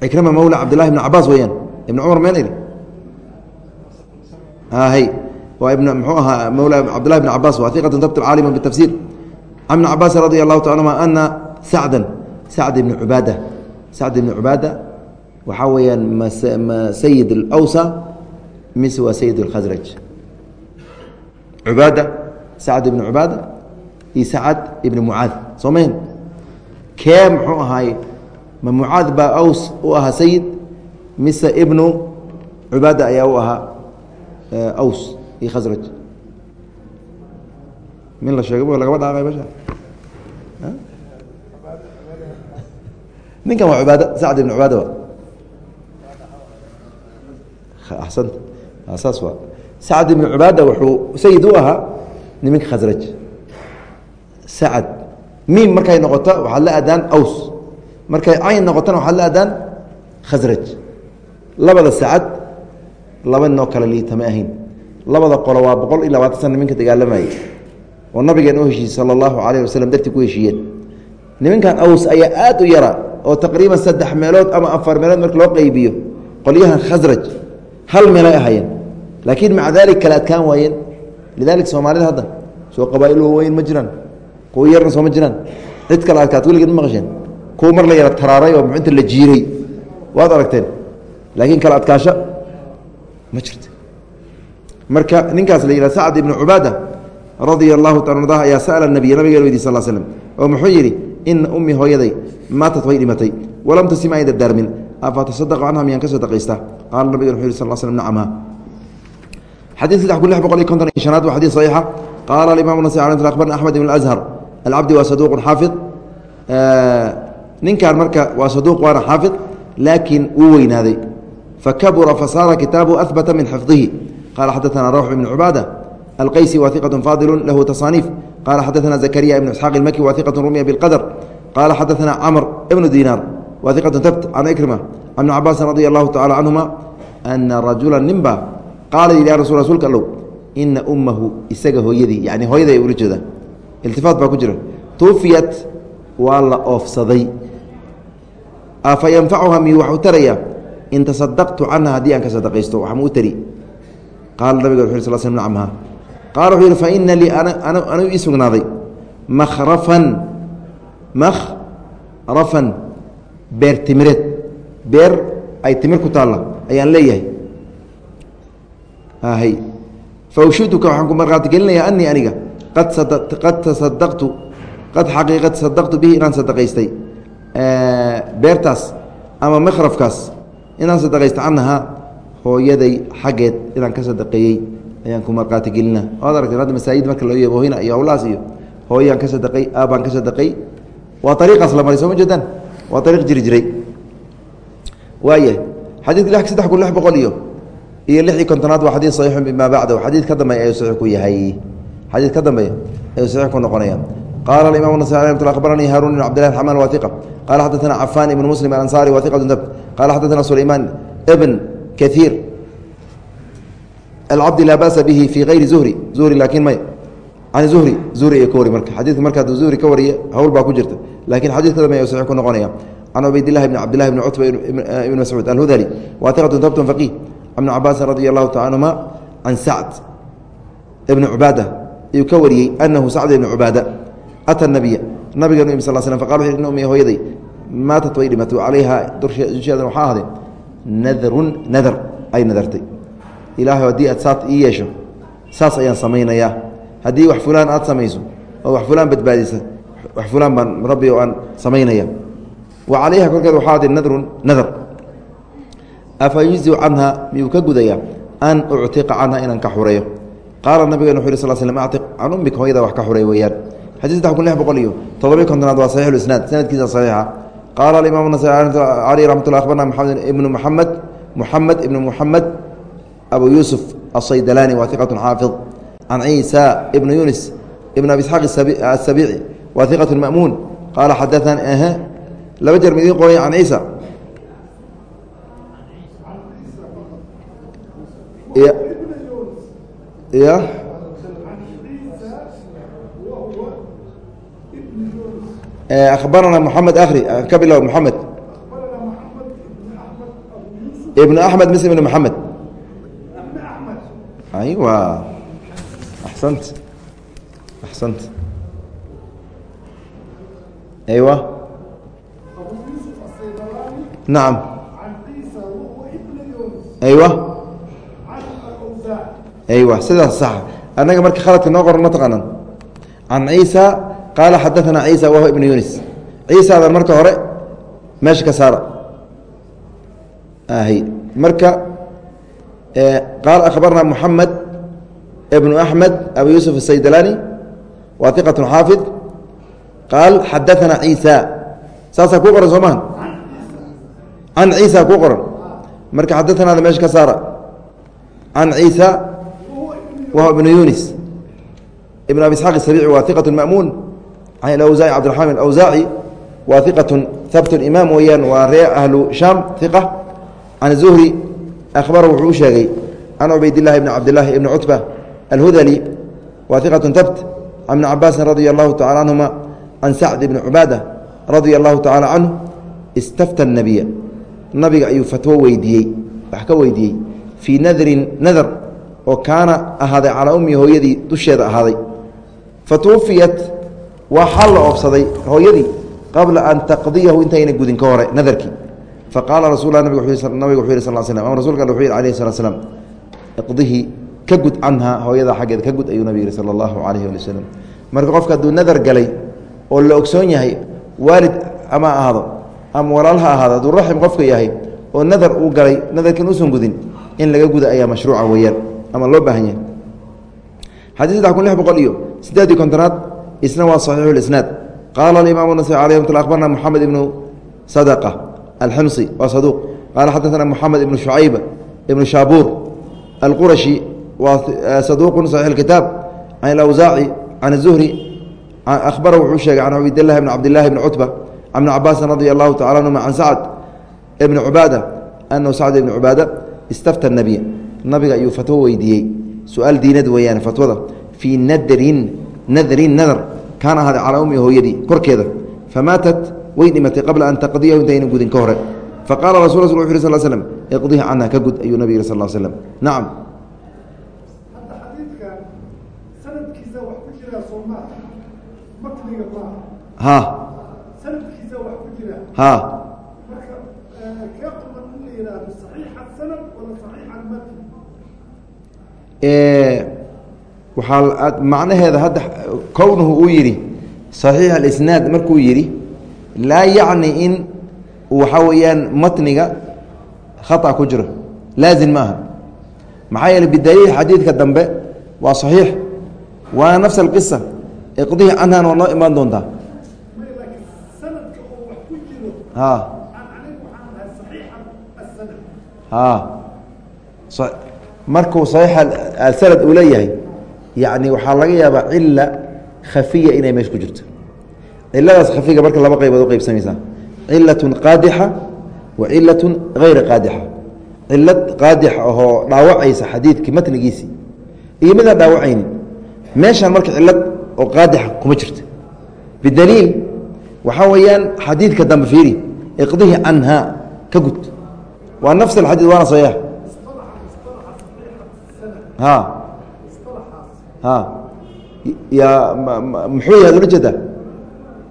Speaker 1: ikrima mowla cabdillahi bni cabaas weeyaan. Ibn cumar meel waa ibn mxuu ahaa mowla cabdillahi bn cabaas waa iqatu tabtu caalima bitafsir can ibni cabaasin radi allahu ta anhuma ana sacdan sacd ibn cubaada sacd ibn cubaada waxaa weeyaan ma sayid اlawsa mise waa sayid اlkhasraj cubaada sacd ibn cubaada iyo sacad ibn mucaad soo mayn kee muxuu ahaay ma mucaad baa aws u ahaa sayid mise ibnu cubaada ayaa u ahaa aws iyo khasraj. Min la sheegay lagaba dhaaqay basha? Ninkan waa cubaad sacd ibn cubaada asant saas waa. Sacd ibn cubaada wuxuu sayid u ahaa niminka khasraj. Sacad miim markay noqoto waxaad la adaan aws. Markay cayn noqotona waxaad la adaan khasraj. Labada sacad laba ninoo kale liitama ahayn labada qolo waa boqol iyo labaatan sana niminka dagaalamayay oo nabigeen u heshiiyey sala allahu calayh wasalam dartii ku heshiiyeen. Nimankan aws ayaa aad u yara oo taqriiban saddex meelood ama afar meelood marka loo qeybiyo qolyahan khasraj hal meelay ahaayeen laakiin maca daalik kale adkaan waayeen. Lidalik soomaalida hadda soo qabaail waaweyn ma jiraan. Kuwa yarna soo ma jiraan. Cid kale adkaad weligeed ma maqasheen. Kuwa mar la yara taraaray oo muxunta la jiiray? Waad aragteen. Laakiin kale adkaasho ma jirto marka ninkaas la yihah sacd ibnu cubaada radia allahu ta arda ayaa sa'la nabiya nabigen weydiy sal slm oo muxuu yidhi ina ummi hooyaday maatad way dhimatay walam tasim ay dardaarmin afa canha miyaan ka sadaqaystaa qaala nabigen wuxuu yhi sal slm nacma xadiid saddex kun lix boqol iyo konton iyo shanaad waa xadiid saxiixa. Qaala alimamu nasi al akhbarna axmed ibn azhar alcabdi waa saduuqun xaafid. Ninkan marka waa saduuq waana xaafid laakiin wuu weynaaday. Fakabura fasaara kitaabu ahbata min xifdihi qala xadaثna rawx ibn cubaada alqaysi wa iqaة faadilu lahu taصaniif qala xadaثna zakariya ibn isxaaq اlmaki wa iqaة rumya bاlqadr qala xadaثna camr ibn dinaar wa iqaة tabt can ikrima can ibn cabaasin radi allahu tacala canهuma ana rajula ninba qaala yidhi ya rasul rasuulka allow ina ummahu isaga hooyadii yani hooyada ay ula jeeda iltifaat baa ku jira tuufiyat waa la oofsaday afa yanfacuha miyuu wax u tarayaa in tasadaqtu canha haddii aan ka sadaqaysto wax ma u tari qaala nabiga wuxu sl sl nacamha qaala wuxuu yihi fa lii anigu ii sugnaaday makhrafan makhrafan beer timireed. Beer ay timir ku taalla ayaan leeyahay. Fawshiduka waxaan ku markhaati gelinayaa anii aniga qad tasadaqtu qad xaqiiqa tasadaqtu bihi inaan sadaqaystay beertaas ama makhrafkaas inaan sadaqaystay canhaa hooyaday xaggeed inaan ka sadaqeeyey ayaan ku markhaati gelina waad aragteen hadda masaajid marka loo yeebo hoyna iyo howlahaas iyo hooyaan ka sadaqay aabaan ka sadaqay. Waa ariiqaas la maray soo ma jeedaan? Waa ariiq jiri jiray. Waaya xadiidka saddex kun lix boqol iyo iyo lixii kontonaad waa xadii saxiixu bima bacdahu. Xadiid ka dambeeya ayuu saxiix ku yahay. Xadiid ka dambeeya ayuu saxiix ku noqonaya qaala alimam nasai alah mt akhbaranii haarun ibn cabdillahi xamaan wa iqa qaala xadaثana cafan ibn muslim alansaari wa iqatu dab. Qala xadaثana sulaymaan ibn kaiir acabdi laa basa bihi fii ayri uhri uhri laakiin may can uhri uhri ay ka wari marka xadiidka marka aduu uhri ka wariye hawl baa ku jirta laakiin xadiidka dambe ayuu saxiix ku noqonaya can ubaydillahi bn cabdillahi bni cutba ibn mascuud alhudali waatiqatun tabtun faqih ibn cabaasin radi allahu taca anhuma can sacd ibni cubaada ayuu ka wariyey anahu sacd ibni cubaada ata nabiya nabiga nu im sal slam faqal wuxu ina umya hooyaday maatat way dhimatay calayha dusheedan waxaa ahde nadrun nadar ay nadartay. Ilaahay haddii aad saas ii yeesho saas ayaan samaynayaa. Haddii wax fulaan aad samayso oo wax fulaan badbaadisa wax fulaan baan rabbi aan samaynaya wa calayha korkeed waxaa ahday nadrun nadar. Afa yujziu canha miyuu ka gudayaa? An uctiqa canha inaan ka xureeyo. Qaala nabigeen wuxu yh sl slm actiq can ummika hooyada wax ka xureey weeyaan. Xadii saddex kun lix boqol iyo toddobiy kontonaad waa saxiix isnaad. Sanadkiisa saxiixa qaala alimaam nasai caleyh raxmat llah abarna maxamed ibnu muxamed muxamed ibnu muxamed abu yuusuf asaydalaani waa iqatu xaafid can ciisa ibnu yunis ibn abi isxaaq asabici waa iqatu ma'muun qaala xadaani h laba jeer midiin qoray can ciisa ya abarana mxamed akri ka bilow mxamed ibn axmed mise ibn maxamed aywa. Axsant axsant aywa. Nacam aywa. Aywa sidaas sax. Annaga marka khaladka noo qoran ma taqaanan. Can ciisa qaala xadaثana ciisa wahuwa ibnu yunis ciisaadan marka hore meesha ka saara marka qaala akhbarna moxamed ibnu axmed abu yuusuf asaydalani waa iqat xaafid qaal xadaana ciisa saasaa kuu qoran soo maha ciisa kuu qoran marka xadaanaada meesha ka saara can ciisa wahuwa ibnu yunis ibn abi isxaaq isabici waa iqat ma'muun can awsaaci cabdiraxmaan awsaaci waa iqatu habt imaam weeyaan waa ree ahlu shaam iqa can zuhri ahbara wuxuu u sheegay can cubaydillahi bni cabdillaahi ibni cutba alhudali waa iqatu habt can ibni cabaasin radia allahu tacala canhuma can sacd ibni cubaada radia allahu tacala canhu istafta nabiya nabiga ayuu fatwo weydiiyey wax ka weydiiyey fii nadrin nadar oo kaana ahaaday calaa ummi hooyadii dusheeda ahaaday fatuwufiyat waa xal la oobsaday hooyadii qabla an taqdiyahu intayna gudin ka hore nadarkii. Faqaala rasul nabiga wuxuu yihi sal slam ama rasulka alle wuxuu yihi alayh slat slam iqdihi ka gud canhaa hooyada xaggeeda ka gud ayuu nabig yihi sala allahu calayhi ali wasalam marka qofka hadduu nadar galay oo la ogsoon yahay waalid ama ahaado ama walaal ha ahaado hadduu raxim qofka yahay oo nadar uu galay nadarkan uusan gudin in laga guda ayaa mashruuca weeyaan ama loo baahan yahay. Xadii saddex kun lix boqol iyo sideedii kontonaad isna waa saxiixu lisnaad qaala alimaam nasai alay mat abarna moxamed ibnu sadaqa alximsi waa saduuq qaala xadaana moxamed ibnu shucayb ibnu shaabuur alqurashi waa saduuqun saxiix kitaab can alawsaaci can azuhri ahbara wuxuu sheegay can cubaydillahi bn cabdillahi bni cutba can ibni cabaasin radia allahu tacala anhuma can sacd ibni cubaada anahu sacd ibni cubaada istafta nabiya nabiga ayuu fatwo weydiiyey. Su'aal diinad weeyaan fatwada. Fii nadrin nadrin nadar kaana ahaaday calaa ummi hooyadii korkeeda. Famaatat way dhimatay qabla an taqdiyahu intayna gudin ka hore. Faqaala rasul wuxu yh sal slm iqdihi canha ka gud ayuu nabig sal slm nacam ha. Ha waxaa macnaheeda hadda kownuhu uu yidhi saxiix alisnaad markuu yidhi laa yacni in waxaa weeyaan matniga khata ku jiro. Laazim ma aha maxaa yeele bidaliil xadiidka dambe waa saxiix waana nafs alqisa iqdihi canhan waa noo imaan doontaa.
Speaker 2: Asanad
Speaker 1: ha sa- markuu saxiixa alsanad uu leeyahay yacni waxaa laga yaabaa cila khafiya inay meesha ku jirto. Ciladaas khafiga marka laba qaybood u cilatun qaadixa wa cilatun hayra qaadixa. Cilad qaadixa ahoo dhaawacaysa xadiidkii matnigiisii iyo midaan dhaawacaynin meeshaan marka cilad oo qaadixa kuma jirto. Bidaliil waxaa weeyaan xadiidka dambe fiiri iqdihi canha ka gud waa nafs alxadiid waana saxiix ha ha ya ma- ma- muxuu yahay ad ula jeedaa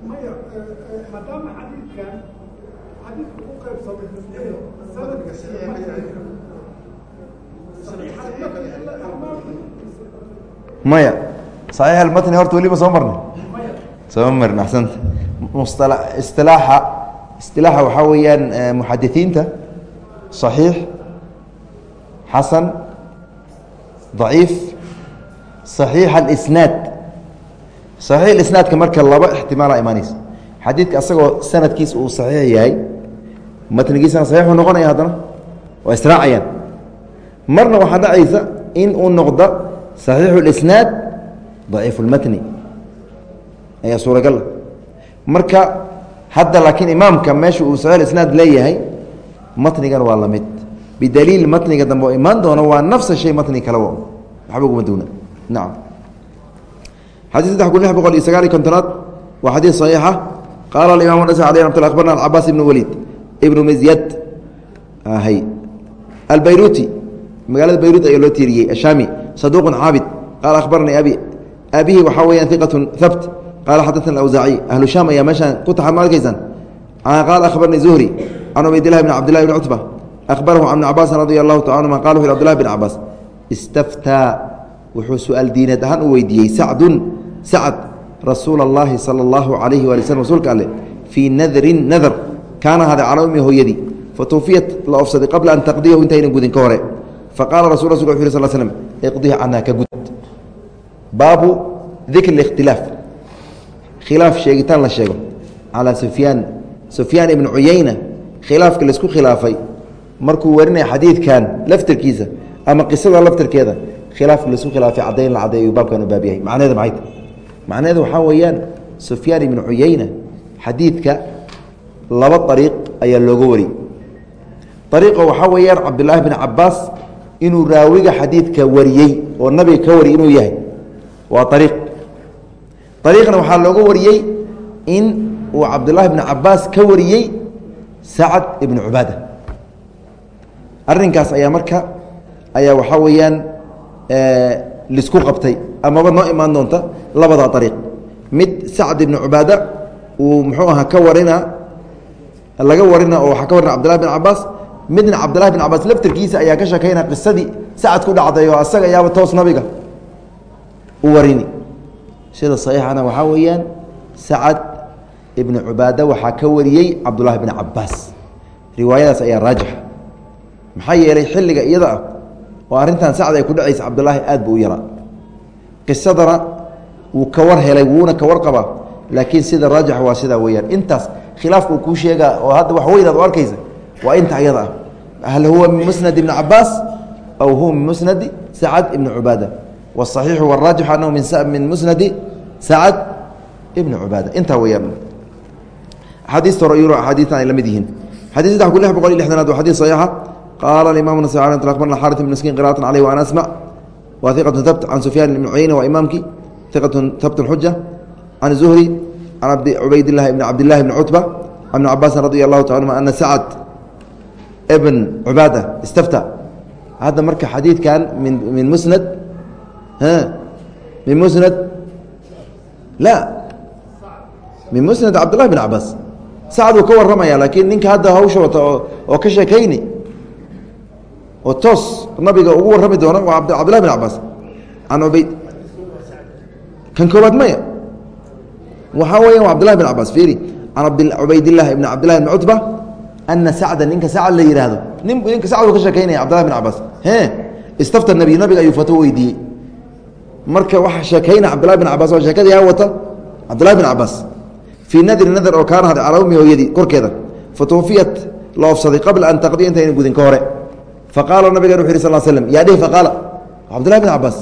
Speaker 2: maya amaam
Speaker 1: maya saxiix almatni horta weliba soo marnay? Soo marin axsanta. Mustala istilaaxa istilaaxa waxaa weeyaan eh, muxadisiinta صaxiix xasan ضaciif صaxiix اlisnaad صaxiix isnaadka marka laba ixtimaala imaanaysa xadiidka asagoo sanadkiis uu saxiix yahay matnigiisana saxiixu noqonaya haddana waa israacayaan marna waxaa dhacaysa in uu noqdo صaxiixu اlisnaad ضaciif اlmatni ayaa suuragala marka hadda laakiin imaamka meesha uu saxiix isnaad leeyahay matnigana waa lamid bidaliil matniga dambe oo imaan doono waa nafsa shay matni kaleba waxba uguma duuna nacam xadii saddex kun lix boqol iyo sagaal iyo kontonaad waa xadiis saxiixa qaala alimaam nas alي ramat abarna alcabaas ibnu waliid ibnu mizyad hay albayruuti magaalada bayruut ayaa loo tiiriyey ashaami saduuqun caabid qaala akhbaranii abi aabihi waxaa weyaan iqatu habt qaala xadaana awsaaciy ahlu shaam ayaa meeshaan ku taxan ma arkaysaan qaala akhbaranii zuhri can cubaydillahi bn cabdillahi bn cutba ahbarahu can bni cabaasin radia allahu taala anhuma qala wuxu abdulahi bn cabaas istaftaa wuxuu su-aal diineed ahaan u weydiiyey sacdun sacd rasuula اllahi salى اllahu alayhi wali slm rasuulka alle fii nadrin nadar kaana ahaaday calaa ummi hooyadii fatuufiyat la ofsaday qabla an taqdiyahu intaynan gudin ka hore faqala rasul rasulka wuxu yh sl slm iqdihi canha ka gud baabu dikr اkhtilaaf khilaaf sheegitaan la sheego calaa sufyaan sufyaan ibnu cuyeyna khilaafka laisku khilaafay markuu warinaya xadiidkan laftarkiisa ama qisada laftarkeeda khilaafka la isku khilaafay caddayn la cadday ayuu baabkan u baab yahay. Macnaheeda maxay? Tahy macnaheeda waxaa weeyaan sufyaan ibnu cuyeyna xadiidka laba ariiq ayaa looga wari. Ariiqa waxaa weeyaan cabdulaahi bin cabaas inuu raawiga xadiidka wariyey oo nabiga ka wari inuu yahay. Waa ariiq ariiqna waxaa looga wariyey in uu cabdulaahi bn cabaas ka wariyey sacad ibnu cubaada. Arrinkaas ayaa marka ayaa waxaa weeyaan lisku qabtay. Amaba noo imaan doonta labada ariiq mid sacd ibnu cubaada uu muxuu ahaa ka warina laga warina oo waxaa ka warina cabdillahi bin cabaas midna cabdillahi bin cabaas laftirkiisa ayaa ka sheekayna qisadii sacad ku dhacday oo asaga ayaaba toos nabiga u warini. Sida saxiixana waxaa weeyaan sacad ibnu cubaada waxaa ka wariyey cabdullaahi bin cabaas riwaayadaas ayaa raajixa maxaa yeelay xilliga iyada ah oo arrintan sacd ay ku dhacaysa cabdulaahi aad buu u yaraa qisadana wuu ka war helay wuuna ka war qabaa laakiin sida raajix waa sidaa weyaan intaas khilaafka uu kuu sheegaa oo hadda wax weyn aad u arkaysa waa inta ayada ah hal huwa min musnad ibni cabaas aw huwa min musnadi sacad ibni cubaada wاصaxiixu wاraajix anahu min musnadi sacad ibni cubaada intaa weyaan axaadiista hore iyuro axaadiistan ay la mid yihiin xadis saddex kun lix boqol iyo lixdanaad waa xadiis saxiixa qaala nas abarna xarit ibn miskiin qira'atan caleyh waan asmac wa iqatu tabt can sufyaan ibni cuyeyne waa imaamkii iqatu tabt xuja can zuhri can cubaydilahi ibni cabdillahi ibni cutba can ibni cabaasin radi allahu taala anma ana sacad ibn cubaada istafta hadda marka xadiidkan min min musnad min musnad la min musnad cabdillahi bin cabaas sacad uu ka warramaya laakiin ninka hadda hawsha wata oo ka sheekayni oo toos nabiga ugu warrami doona waa cabdillahi bin cabaas can ubayd kan koobaad maya? Waxaa weya waa cabdillahi bin cabaas fiiri. Can cubaydillahi ibni cabdillahi bn cutba ana sacda ninka sacad la yidhaahdo nin ninka sacad uu ka sheekaynaya cabdillahi bin cabaas he istafta nabiy nabiga ayuu fato weydiiyey. Marka waxa sheekayna cabdillahi bin cabaas waa sheekada yaa wata cabdillahi bin cabaas fii nadri nadar oo kaana calaa ummi hooyadii korkeeda fa la ofsaday qabla an taqdiya intayna gudin ka hore faqaala nabigan wuxu yih sal slm yaa dhihi faqaala cabdillahi bin cabaas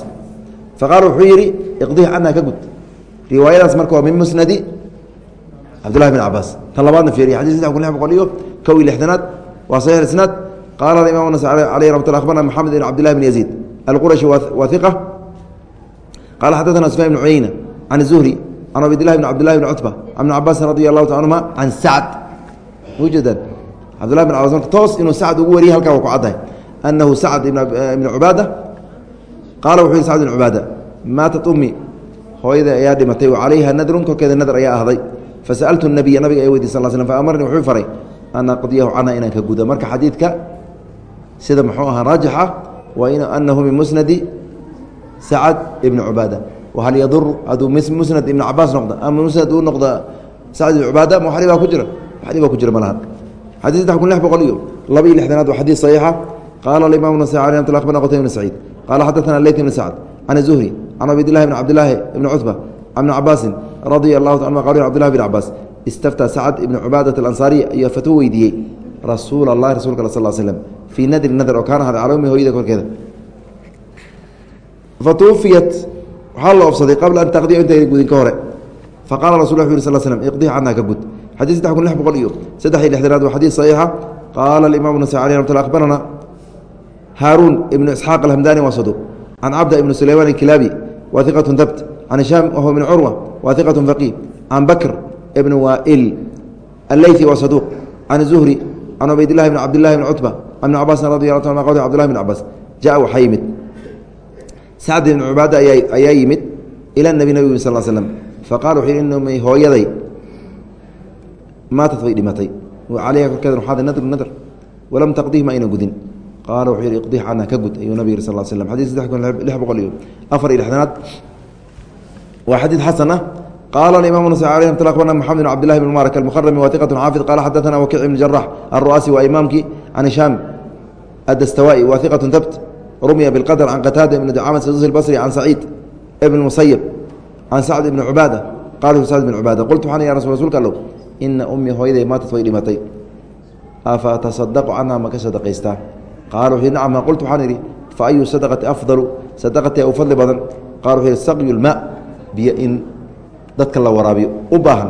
Speaker 1: faqaala wuxuu yidhi iqdih canaa ka gud riwaayadaas marka waa min musnadi cabdillahi bin cabaas tan labaadna fiiriya xadis saddex kun lix boqol iyo kow iyo lixdanaad waa saxiix isnaad qaala imam nas aleyh ramat lla abarna maxamed ibn cabdillahi bin yaziid alqurashi waa iqa qala xadana sufyan ibn cuyeyna can zuhri can cabdillahi bn cabdillahi bn cutba can ibn cabaasin radi allahu ta anhuma can sacd ujeedaan cabdillahi bin cabas marka toos inuu sacd ugu wariyay halkaa waa ku caddahay anahu sacd ibn cubaada qaala wuxuu yihi sacd ibn cubaada maatat ummi hooyada ayaa dhimatay wa calayha nadrun korkeeda nadr ayaa ahday fasa'altu nabiya nabiga ay weydiy sal slm faamarnii wuxuu faray an aqdiyahu canha inaan ka guda marka xadiidka sida muxuu ahaa raajix ah waa anahu min musnadi sacad ibn cubaada wahal yadur hadduu musnad ibn cabaas noqda ama musnad uu noqda sacad ibn cubaada ma wax dhibaa ku jira wax dhibaa ku jira malaha xadis saddex kun lix boqol iyo laba iyo lixdanaad waa xadiis saxiixa qaala alimam nasai alي mt abarna qtay bn saciid qaala xadaثana leyt bn sacd can zuhri can cabdillahi bn cabdillaahi ibni cutba can ibni cabaasin radia allahu ta anma qal cbdillahi bn cabaas istaftaa sacad ibn cubaadat alansaariy ayaa fatwo weydiiyey rasuul اllahi rasulka sal slm fii nadri nadr oo kaana hada cala ummi hooyada korkeeda fatuufiyat waxaa la ofsaday qabla an taqdiya intayna gudin ka hore faqala rasul ll uri sl slm iqdih canaa ka gud xadis saddex kun lix boqol iyo saddex iyo lixdanaad waa xadiis saxiixa qaala alimamu nasai alيh ramat lla akhbarana haaruun ibnu isxaaq alhamdani waa saduq can cabda ibni sulayman ikilaabi wa iqatu dabt can hishaam wahu ibn curwa wa iqatu faqiih can bakr ibn waail alleythi waa saduuq can zuhri can cubaydillahi bn cabdillahi bn cutba ibn cabaasin radi allah ta an qawli cbdillahi bn cabaas jaa waxaa yimid sacd ibn cubaada ayaa yimid ila nebi nabig sal slm faqala wuxuu yhi inmi hooyaday maatad way dhimatay calayha korkeeda waxaada nadru nadr walam taqdih ma ayna gudin qaala wuxuu yihi iqdih canha ka gud ayuu nabig yiri sal slm xadis saddex kun lix boqol iyo afar iyo lixdanaad waa xadiid xasan ah qaala aimam nas alيh mt abarna mxamed bn cabdillahi bn mubarak almuharami wa iqat xaafid qala xadaثana wakic ibn jarax alru'aasi waa imaamkii can hishaam adastawai wa iqat dabt rumya bاlqadr can qataada ibn dacaamat sadusi اbصri can saciid ibn musayib can sacd ibn cubaada qaala sacd bin cubaada qultu waxaan ya rasul rsulka allow ina ummii hooyaday maatat way dhimatay afa tasadaqu canha ma ka sadaqaystaa qaala wuxuu nacam qultu waxaan idhi fa ayu sadaqati afdalu sadaqatii u fadli badan qala wuxuu yihi saqyu lmaa biyo in dadka la waraabiyo u baahan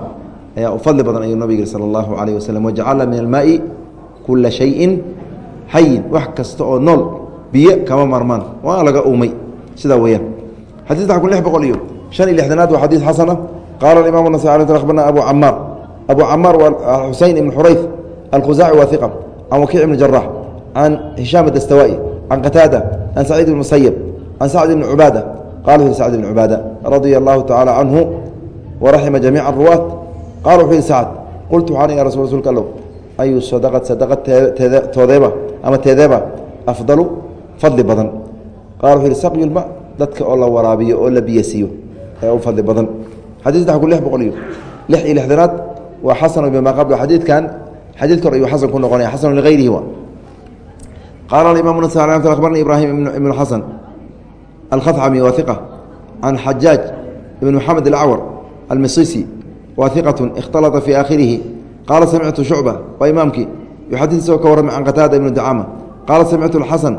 Speaker 1: ayaa u fadli badan ayuu nabig yihi sala allahu calayh wasalam wajacala min almaai kula shayin xayin wax kasta oo nool biyo kama marmaan waa laga uumay sidaa weyaan xadii saddex kun lix boqol iyo shan iyo lixdanaad waa xadiis xasana qaala imaam nas abarna abu camaar abu camaar waa xuseyn ibn xurayf alkhusaaci waa iqa can wakiic ibn jarax can hishaam adastawaa'i can qataada can saciid ibn musayib can sacd ibni cubaada qala wuxu sacd ibn cubaada radia allahu tacaala canhu waraxima jamiica ruwaat qala wuxuu yihi sacd qultu waxaan ya rasul rsulka allow ayu sadaqat sadaqad toodeeba ama teedeeba afdalu fadli badan qala wuxuu yihi saqyulma dadka oo la waraabiyo oo la biyasiiyo ayaa u fadli badan xadii saddex kun lix boqol iyo lix iyo lixdanaad waa xasanu bima qabla xadiidkan xadiidka hor ayuu xasan ku noqonaya xasanu ligayrihi wa qaala imam nas abarni ibrahim ibn xasan alkhacami waa iqa can xajaaj ibn maxamed alacwar almisisi waa iqatu ikhtalata fii aakhirihi qaala samictu shucba waa imaamkii yuxadid isagoo ka warramay can qataada ibnu dacama qaala samictu xasan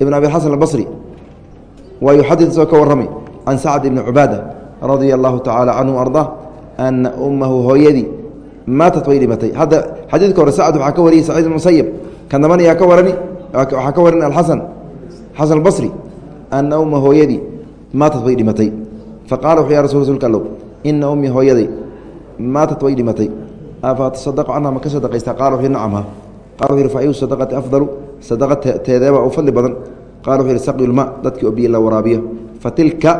Speaker 1: ibn abi xasan albasri waa yuxadid isagoo ka warramay can sacd ibni cubaada radia allahu tacaala canhu arda ana ummahu hooyadii maatat way dhimatay hadda xadiidka hore sacd waxaa ka wariyey saciid ibn musayib kan dambana yaa ka warani waxaa ka waran alxasan xasan albasri ana umma hooyadii maatat way dhimatay. Faqala wuxuu ya rasul rsulka allow ina ummii hooyaday maatat way dhimatay. Afa tasadaqu ma ka sadaqaystaa qala wuxuu nacamha qala wuxu yhi fa sadaqati afdalu? Sadaqa teedeeba u fadli badan. Qala wuxu yhi saqyulma dadkii oo la waraabiyo. Fatilka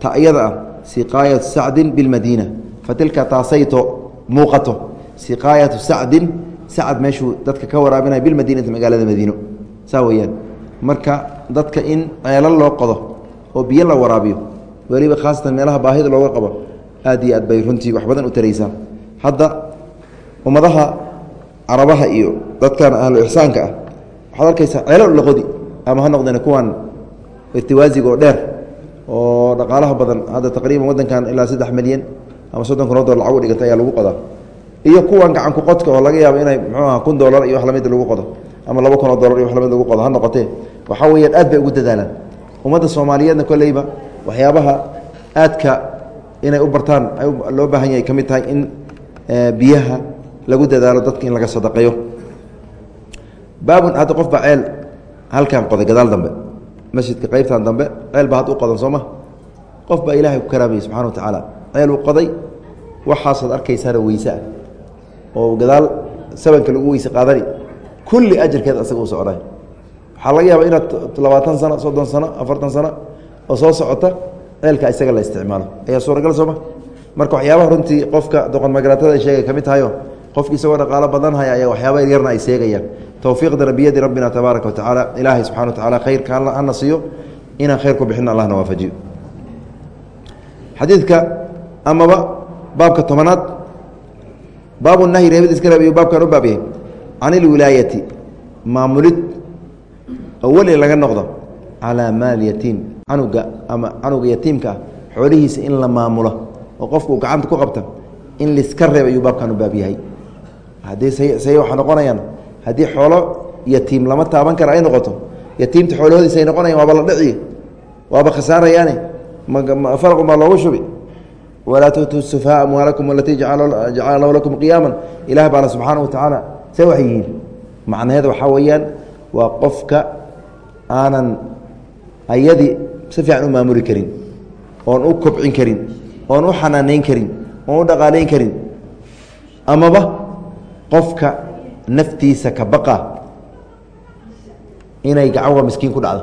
Speaker 1: ta iyada ah siqaayatu sacdin bilmadiina fatilka taasayto muuqato. Siqaayatu sacdin sacad meeshuu dadka ka waraabinaya bilmadiinati magaalada madiino saa weyaan marka dadka in ceelal loo qodo oo biyo la waraabiyo weliba khaasatan meelaha baahida looga qabo aad iyo aad bay runtii wax badan u taraysaa. Hadda ummadaha carabaha iyo dadkan ahlu ixsaanka ah waxaad arkaysaa ceelal la qodi ama ha noqdeen kuwan irtiwaasiga oo dheer oo dhaqaalaha badan hadda taqriiban wadankan ilaa saddex milyan ama soddon kun oo dolar lacag u dhiganta ayaa lagu qodaa iyo kuwan gacanku qodka oo laga yaabo inay mxuu aha kun dolar iyo wax la mid lagu qodo ama laba kun oo dolar iyo la mid lagu qodo ha noqotee. Waxaa weeyaan aad bay ugu dadaalaan. Ummadda soomaaliyeedna kolleyba waxyaabaha aadka inay u bartaan loo baahan yahay ka mid tahay in biyaha lagu dadaalo dadka in laga sadaqeeyo. Baabun hadda qof baa ceel halkan qoday gadaal dambe masjidka qeybtan dambe ceel baa had u qodan soo ma? Qof baa ilaahay ku karaamayey subxana wa tacaala. Ceel uu qoday waxaasaad arkaysaana weyse ah. Oo gadaal sabanka lagu weyse qaadani kulli ajarkeed asaga u socday. Waxaa laga yaaba inaad labaatan sano soddon sano afartan sano oo soo socota ceelka isaga la isticmaalo. Ayaa suuragal sooma marka waxyaabaha runtii qofka doqon magaratada ay sheegay ka tahayo qofki isagoo dhaqaalo badan haya ayaa waxyaaba yaryarna ay seegayaan. Towfiiqdana biyadi rabbina tabaaraka watacaala ilaahay subxana wa tacala khayrka hana siiyo inaan khayr ku bixin allahna waafajiyo. Xadiidka amaba baabka tobanaad baabu nahyi reebid iska reeb ayuu baabkan u baab yahay can ilwilaayati maamulid oo weli laga noqdo calaa maal yatiim canuga ama canuga yatiimka ah xoolihiisa in la maamulo oo qofku uu gacanta ku qabta in liska reeb ayuu baabkan u baab yahay. Haddii say waxaa noqonayaan haddii xoolo yatiim lama taaban kara ay noqoto yatiimta xoolahoodiisa ay noqonayan waaba la dhiciye waaba khasaarayaane faraqu maa loogu shubi. Walaa tutuu sufhaa amwaalakum alatii jacala lahu lakum qiyaama ilah baana subxaana wa tacaala see waxay yihiin macnaheed waxaa weeyaan waa qofka aanan ayadii si fiican u maamuli karin oon u kobcin karin oon u xanaanayn karin oon u dhaqaalayn karin. Amaba qofka naftiisa ka baqa inay gacan waa miskiin ku dhacdo.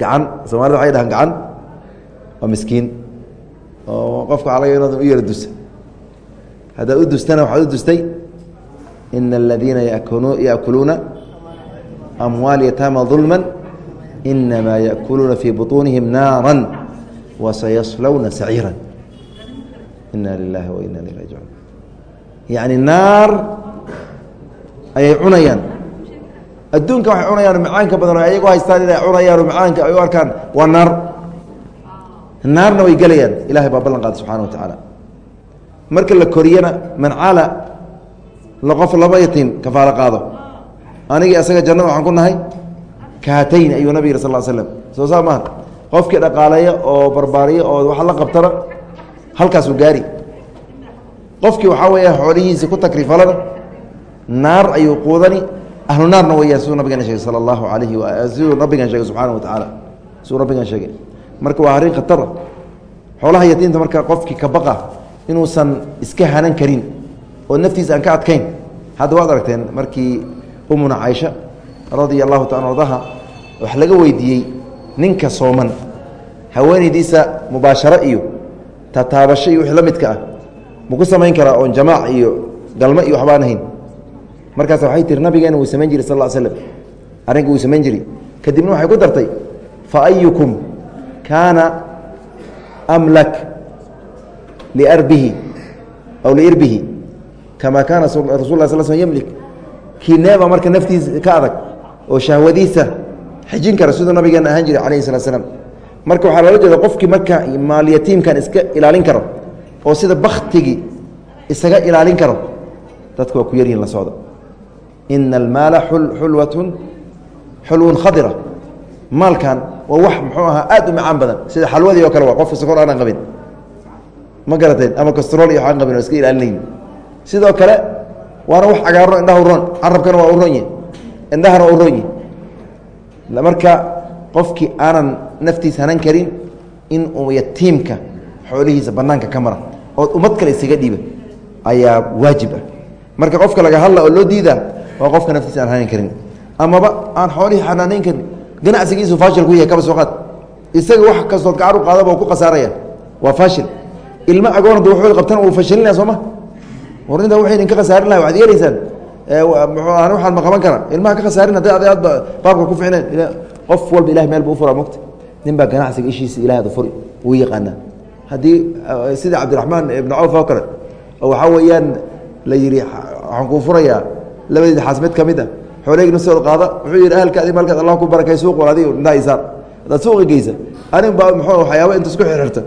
Speaker 1: Gacan soomaalida waxay dhahaan gacan waa miskiin. Oo qofka waa laga inaad u yara dusa haddaad u dustana waxaad u dustay ina aladiina yakuluuna amwaal yataama ظulma inamaa yakuluuna fii buطuunihim naara wasayaslawna saciira ina lilahi wa ina ilih rajicuun yacni naar ayay cunayaan adduunka waxay cunayaan macaanka badan oo ayagoo haystaan inay cunayaan oo macaanka ay u arkaan waa naar naarna way gelayaan ilahay baa ballan qaada subxana wa tacaala marka la koriyana man caala qof laba yatiim kafaalo qaado. Anigii asaga jannada waxaan ku nahay kaatayn ayuu nabig yiri sal l slam soo saa maaha? Qofkii dhaqaaleeya oo barbaariya oo waxa la qabtana halkaasuu gaari. Qofkii waxaa weeya xoolihiisi ku takrifalana naar ayuu quudani ahlu naarna weyaan siduu nabigan sheegay sala allahu alayhi siduu nabigan sheegay subxaana wa tacaala siduu nabigan sheegay. Marka waa arrin khatara xoolaha yatiimta marka qofkii ka baqa inuusan iska hanan karin oo naftiisa aan ka adkayn. Hadda waad aragteen markii umuna caaisha radia allahu taala ardaha wax laga weydiiyey ninka sooman haweenaydiisa mubaasharo iyo tataabasho iyo wixii la midka ah. Mu ku samayn karaa oon jamaac iyo galmo iyo waxbaan ahayn? Markaas waxay tiri nabigeena wuu samayn jiray sal l slam arrinka wuu samayn jiray. Kadibna waxay ku dartay fa ayukum kaana amlak liarbihi aw liirbihi kama kaana rasul la sl sl ymlik kiineeba marka naftiisa ka adag oo shahwadiisa xijin kara siduu nabigeena ahaan jiray calayhi salaa slam marka waxaa loola jeeda qofkii marka maalyatiimkan iska ilaalin karo oo sida baktigii isaga ilaalin karo dadka waa ku yaryihin la socda ina almaala xulwatun xulwun khadira. Maalkan waa wax muxuu ahaa aad u macaan badan. Sida xalwadii oo kale waa qofka sokor aanan qabin. Ma garateen ama kastrol iyo waxaan qabin oo iska ilaalinayn sidoo kale waana wax cagaarno indhaha u roon. Carabkana waa u ronye indhahana waa u ronye marka qofkii aanan naftiis hanan karin in uu yatiimka xoolihiisa banaanka ka mara ood ummad kale isaga dhiiba ayaa waajib ah. Marka qofka laga hadla oo loo diidaa waa qofka naftiisa aan hanan karin. Amaba aan xoolihii xanaanayn karin ganacsigiisu faashil ku yahay kaba soo qaad. Isaga wax kastood gacan u qaadaba ku khasaaraya. Waa faashil. Ilmo agoon haduu wuxuu qabtana uu fashilinaya sooma war inta waxay idinka khasaarin lahay waxaad yeelaysaan. Muxuu waxaan ma qaban karaa. Ilmaha ka khasaarin hadday aday aadba baabka ku ficneen qof walba ilahay meel ba u furaa mogta nin baa ganacsiga ishiisa ilahay ada furi wuu yaqaanaa. Haddii sida cabdiraxmaan ibnu cawf oo kale oo waxaa weeyaan la yidhi waxaan kuu furayaa labadeeda xaasmid ka mid a xooleygi nafsooda qaada wuxuu yidhi ahalkaadi malkaad allah ku barakay suuq wal adigo indhaha isaar haddaad suuqi geysa anin baa muxuu waxyaaba inta isku xirxirta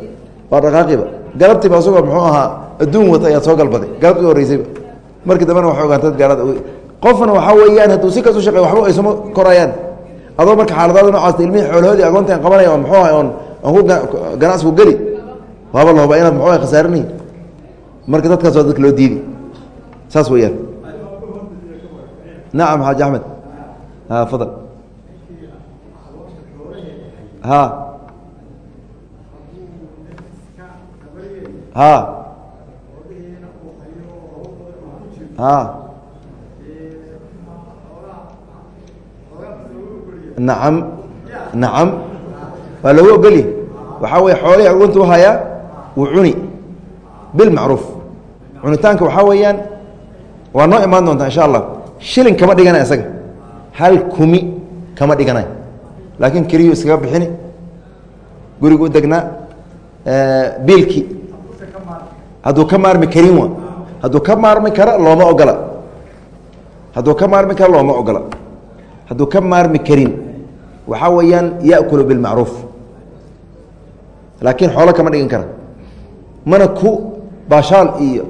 Speaker 1: waa dhaqaaqiba galabtiiba asagoo muxuu ahaa adduun wata ayaad soo galbaday. Galabtii horeysayba markii dambena waxay ogaantad gaalada qofna waxaa weeyaan hadduu si kasu shaqey waxba aysuma korayaan. Adoo marka xaaladaada noocaasta ilmihii xoolahoodii agoonta aan qabanaya on muxuu ahay on aan ku ganacsigu geli waaba la inaad muxuu ahay khasaarinay marka dadkaas waa dadka loo diidi. Saas weeyaan. Nacam xaaji axmed. Ha fadal. Ha ha. Ha. Nacam nacam waa lagu ogolya waxaa weye xoolihii agoonta u hayaa wuu cuni. Bilmacruuf cunitaanka waxaa weeyaan waa noo imaan doontaa insha allah shilin kama dhiganay isaga. Hal kumi kama dhiganay. Laakiin keliyuu iskaga bixini. Gurigu u degnaa biilki hadduu ka maarmi karin hadduu ka maarmi karo looma ogola hadduu ka maarmi karo looma ogola hadduu ka maarmi karin waxaa weeyaan yakulu bilmacruuf laakiin xoolo kama dhigan kara. Mana ku baashaal iyo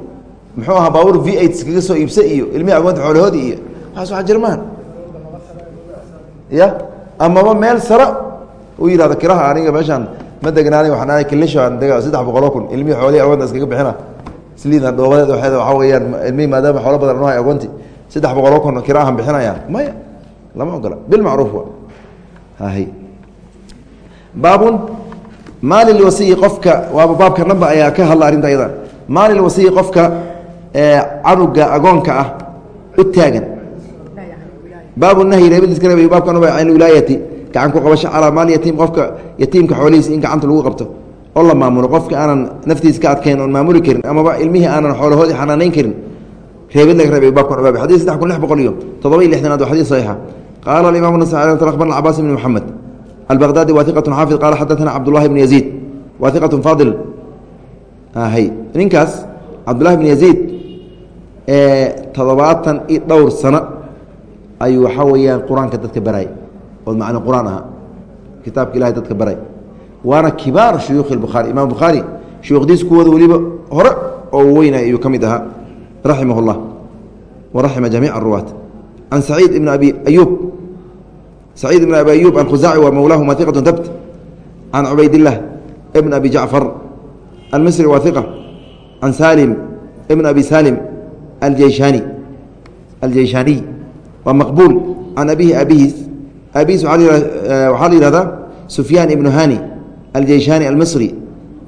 Speaker 1: muxuu ahaa baabuur v eight kaga soo iibsa iyo ilmihii agoonta xoolahoodii iyo waxaas waa jirmaan ya amaba meel sara u yihahdo kiraha aniga meeshaan ma degnaani waxaan ahay kilisho aan dega saddex boqoloo kun ilmihii xoolihii agoonta iskaga bixina sliidan dhoobadeed waxeeda waxaa weeyaan ilmihii maadaama xoolo badan anuhay agoonti saddex boqoloo kun kira ahan bixinaya maya lama ogola bilmacruuf wa baabun maalilwasiyi qofka waaba baabka namba ayaa ka hadla arrinta ayada maalilwasiyi qofka canuga agoonka ah u taagan baabu nahyi reebadiiska reebay baabka naba can wilaayati gacan ku qabasho calaa maal yatiim qofka yatiimka xoolihiisa in gacanta lagu qabto. Oo la maamulo qofka aanan naftiisa ka adkayn oon maamuli karin amaba ilmihii aanan xoolahoodii xanaanayn karin. Reebid laga reebay baabka naba xadis saddex kun lix boqol iyo toddoba iyo lixdanaad waa xadiis saxiixa. Qaala alimaam nasai akhbarna cabaas ibni moxamed albaqdaadi wa iqatu xaafid qaala xadaثana cabdullahi bn yaziid. Wa iqatu faadil hy ninkaas cabdullahi bn yaziid toddobaatan iyo dhowr sano ayuu waxaa weeyaan qur'aanka dadka baray ood macna qur'aan ahaa kitaabka ilahay dadka baray. Waana kibaar shuyuukhi bukhaari imam bukhaari shuyuukhdiis kuwooda weliba hore oo weyna ayuu ka mid ahaa raximah اllah wa raxima jamiic aruwaat can saciid ibn abi ayuub saciid ibn abi ayuub alkhusaaci waa mowlaahuma iqatu tabt can cubaydillaah ibn abi jacfar almisri waa iqa can salim ibn abi salim aljeyshani aljeyshaniy waa maqbuul. Can abihi abihiis abihiis waxaa la yihahdaa sufyaan ibnu hani aljeyshani almisri.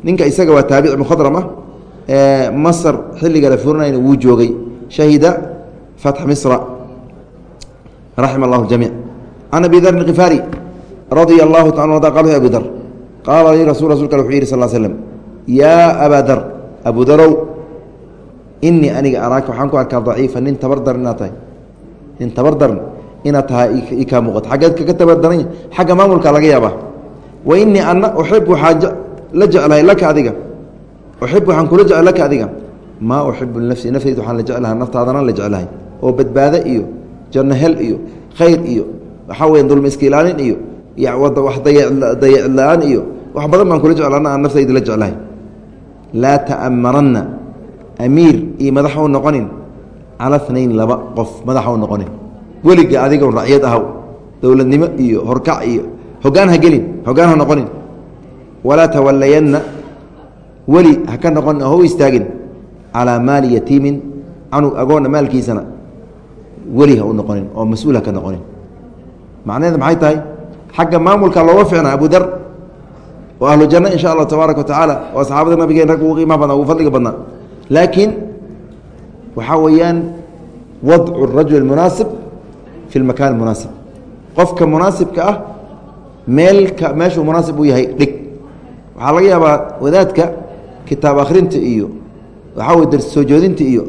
Speaker 1: Ninka isaga waa taabici mukhadram ah. Masr xilliga la furinayna wuu joogay. Shahida fatx misra. Raxima اllah jamiic. Can abi dar kifaari radia allahu ta qal abi dar qaala li rasu rasulka wuxuu yihi sal slm yaa abaa dar abu darow inii aniga araaka waxaan ku arkaa daciifa nin tabar inaad tahay. Nin tabar inaad tahay kaa muuqato. Xaggeed kaga tabar daranya xagga maamulka laga yaabaa wa inii ana uxib waxaan la jeclahay laka adiga. Uxib waxaan kula jecel laka adiga. Maa uxibu linafsi naftayda waxaan la jeclaha naftaadana la jeclahay. Oo badbaado iyo janno hel iyo khayr iyo waxaa weya dulmi iska ilaalin iyo wax dayac la'aan iyo wax badan baan kula jeclaana aan naftayda la jeclahay. Laa ta'amaranna amiir iyo madaxa u noqonin cala nayn laba qof madaxa u noqonin weliga adiga racyad ahaw dowladnimo iyo horkac iyo hogaan ha gelin hogaan ha noqonin. Walaa tawalayanna weli ha ka noqon u istaagin. Calaa maali yatiimin canug agoonna maalkiisana weli ha u noqonin oo mas'uul ha ka noqonin. Macnaheed maxay tahay? Xagga maamulka looga ficna abu dar oo ahlu janno insha allahu tabaaraka wa oo asxaabada nabigeen rag ugu qiimaha badna ugu fadliga badnaa. Laakiin waxaa weeyaan wadcu rajul munaasib fi lmakaan munaasib qofka munaasibka ah meelka meeshuu munaasib u yahay dhig waxaa laga yaabaa wadaadka kitaab akhrinta iyo waxaa wey darsi soo joodinta iyo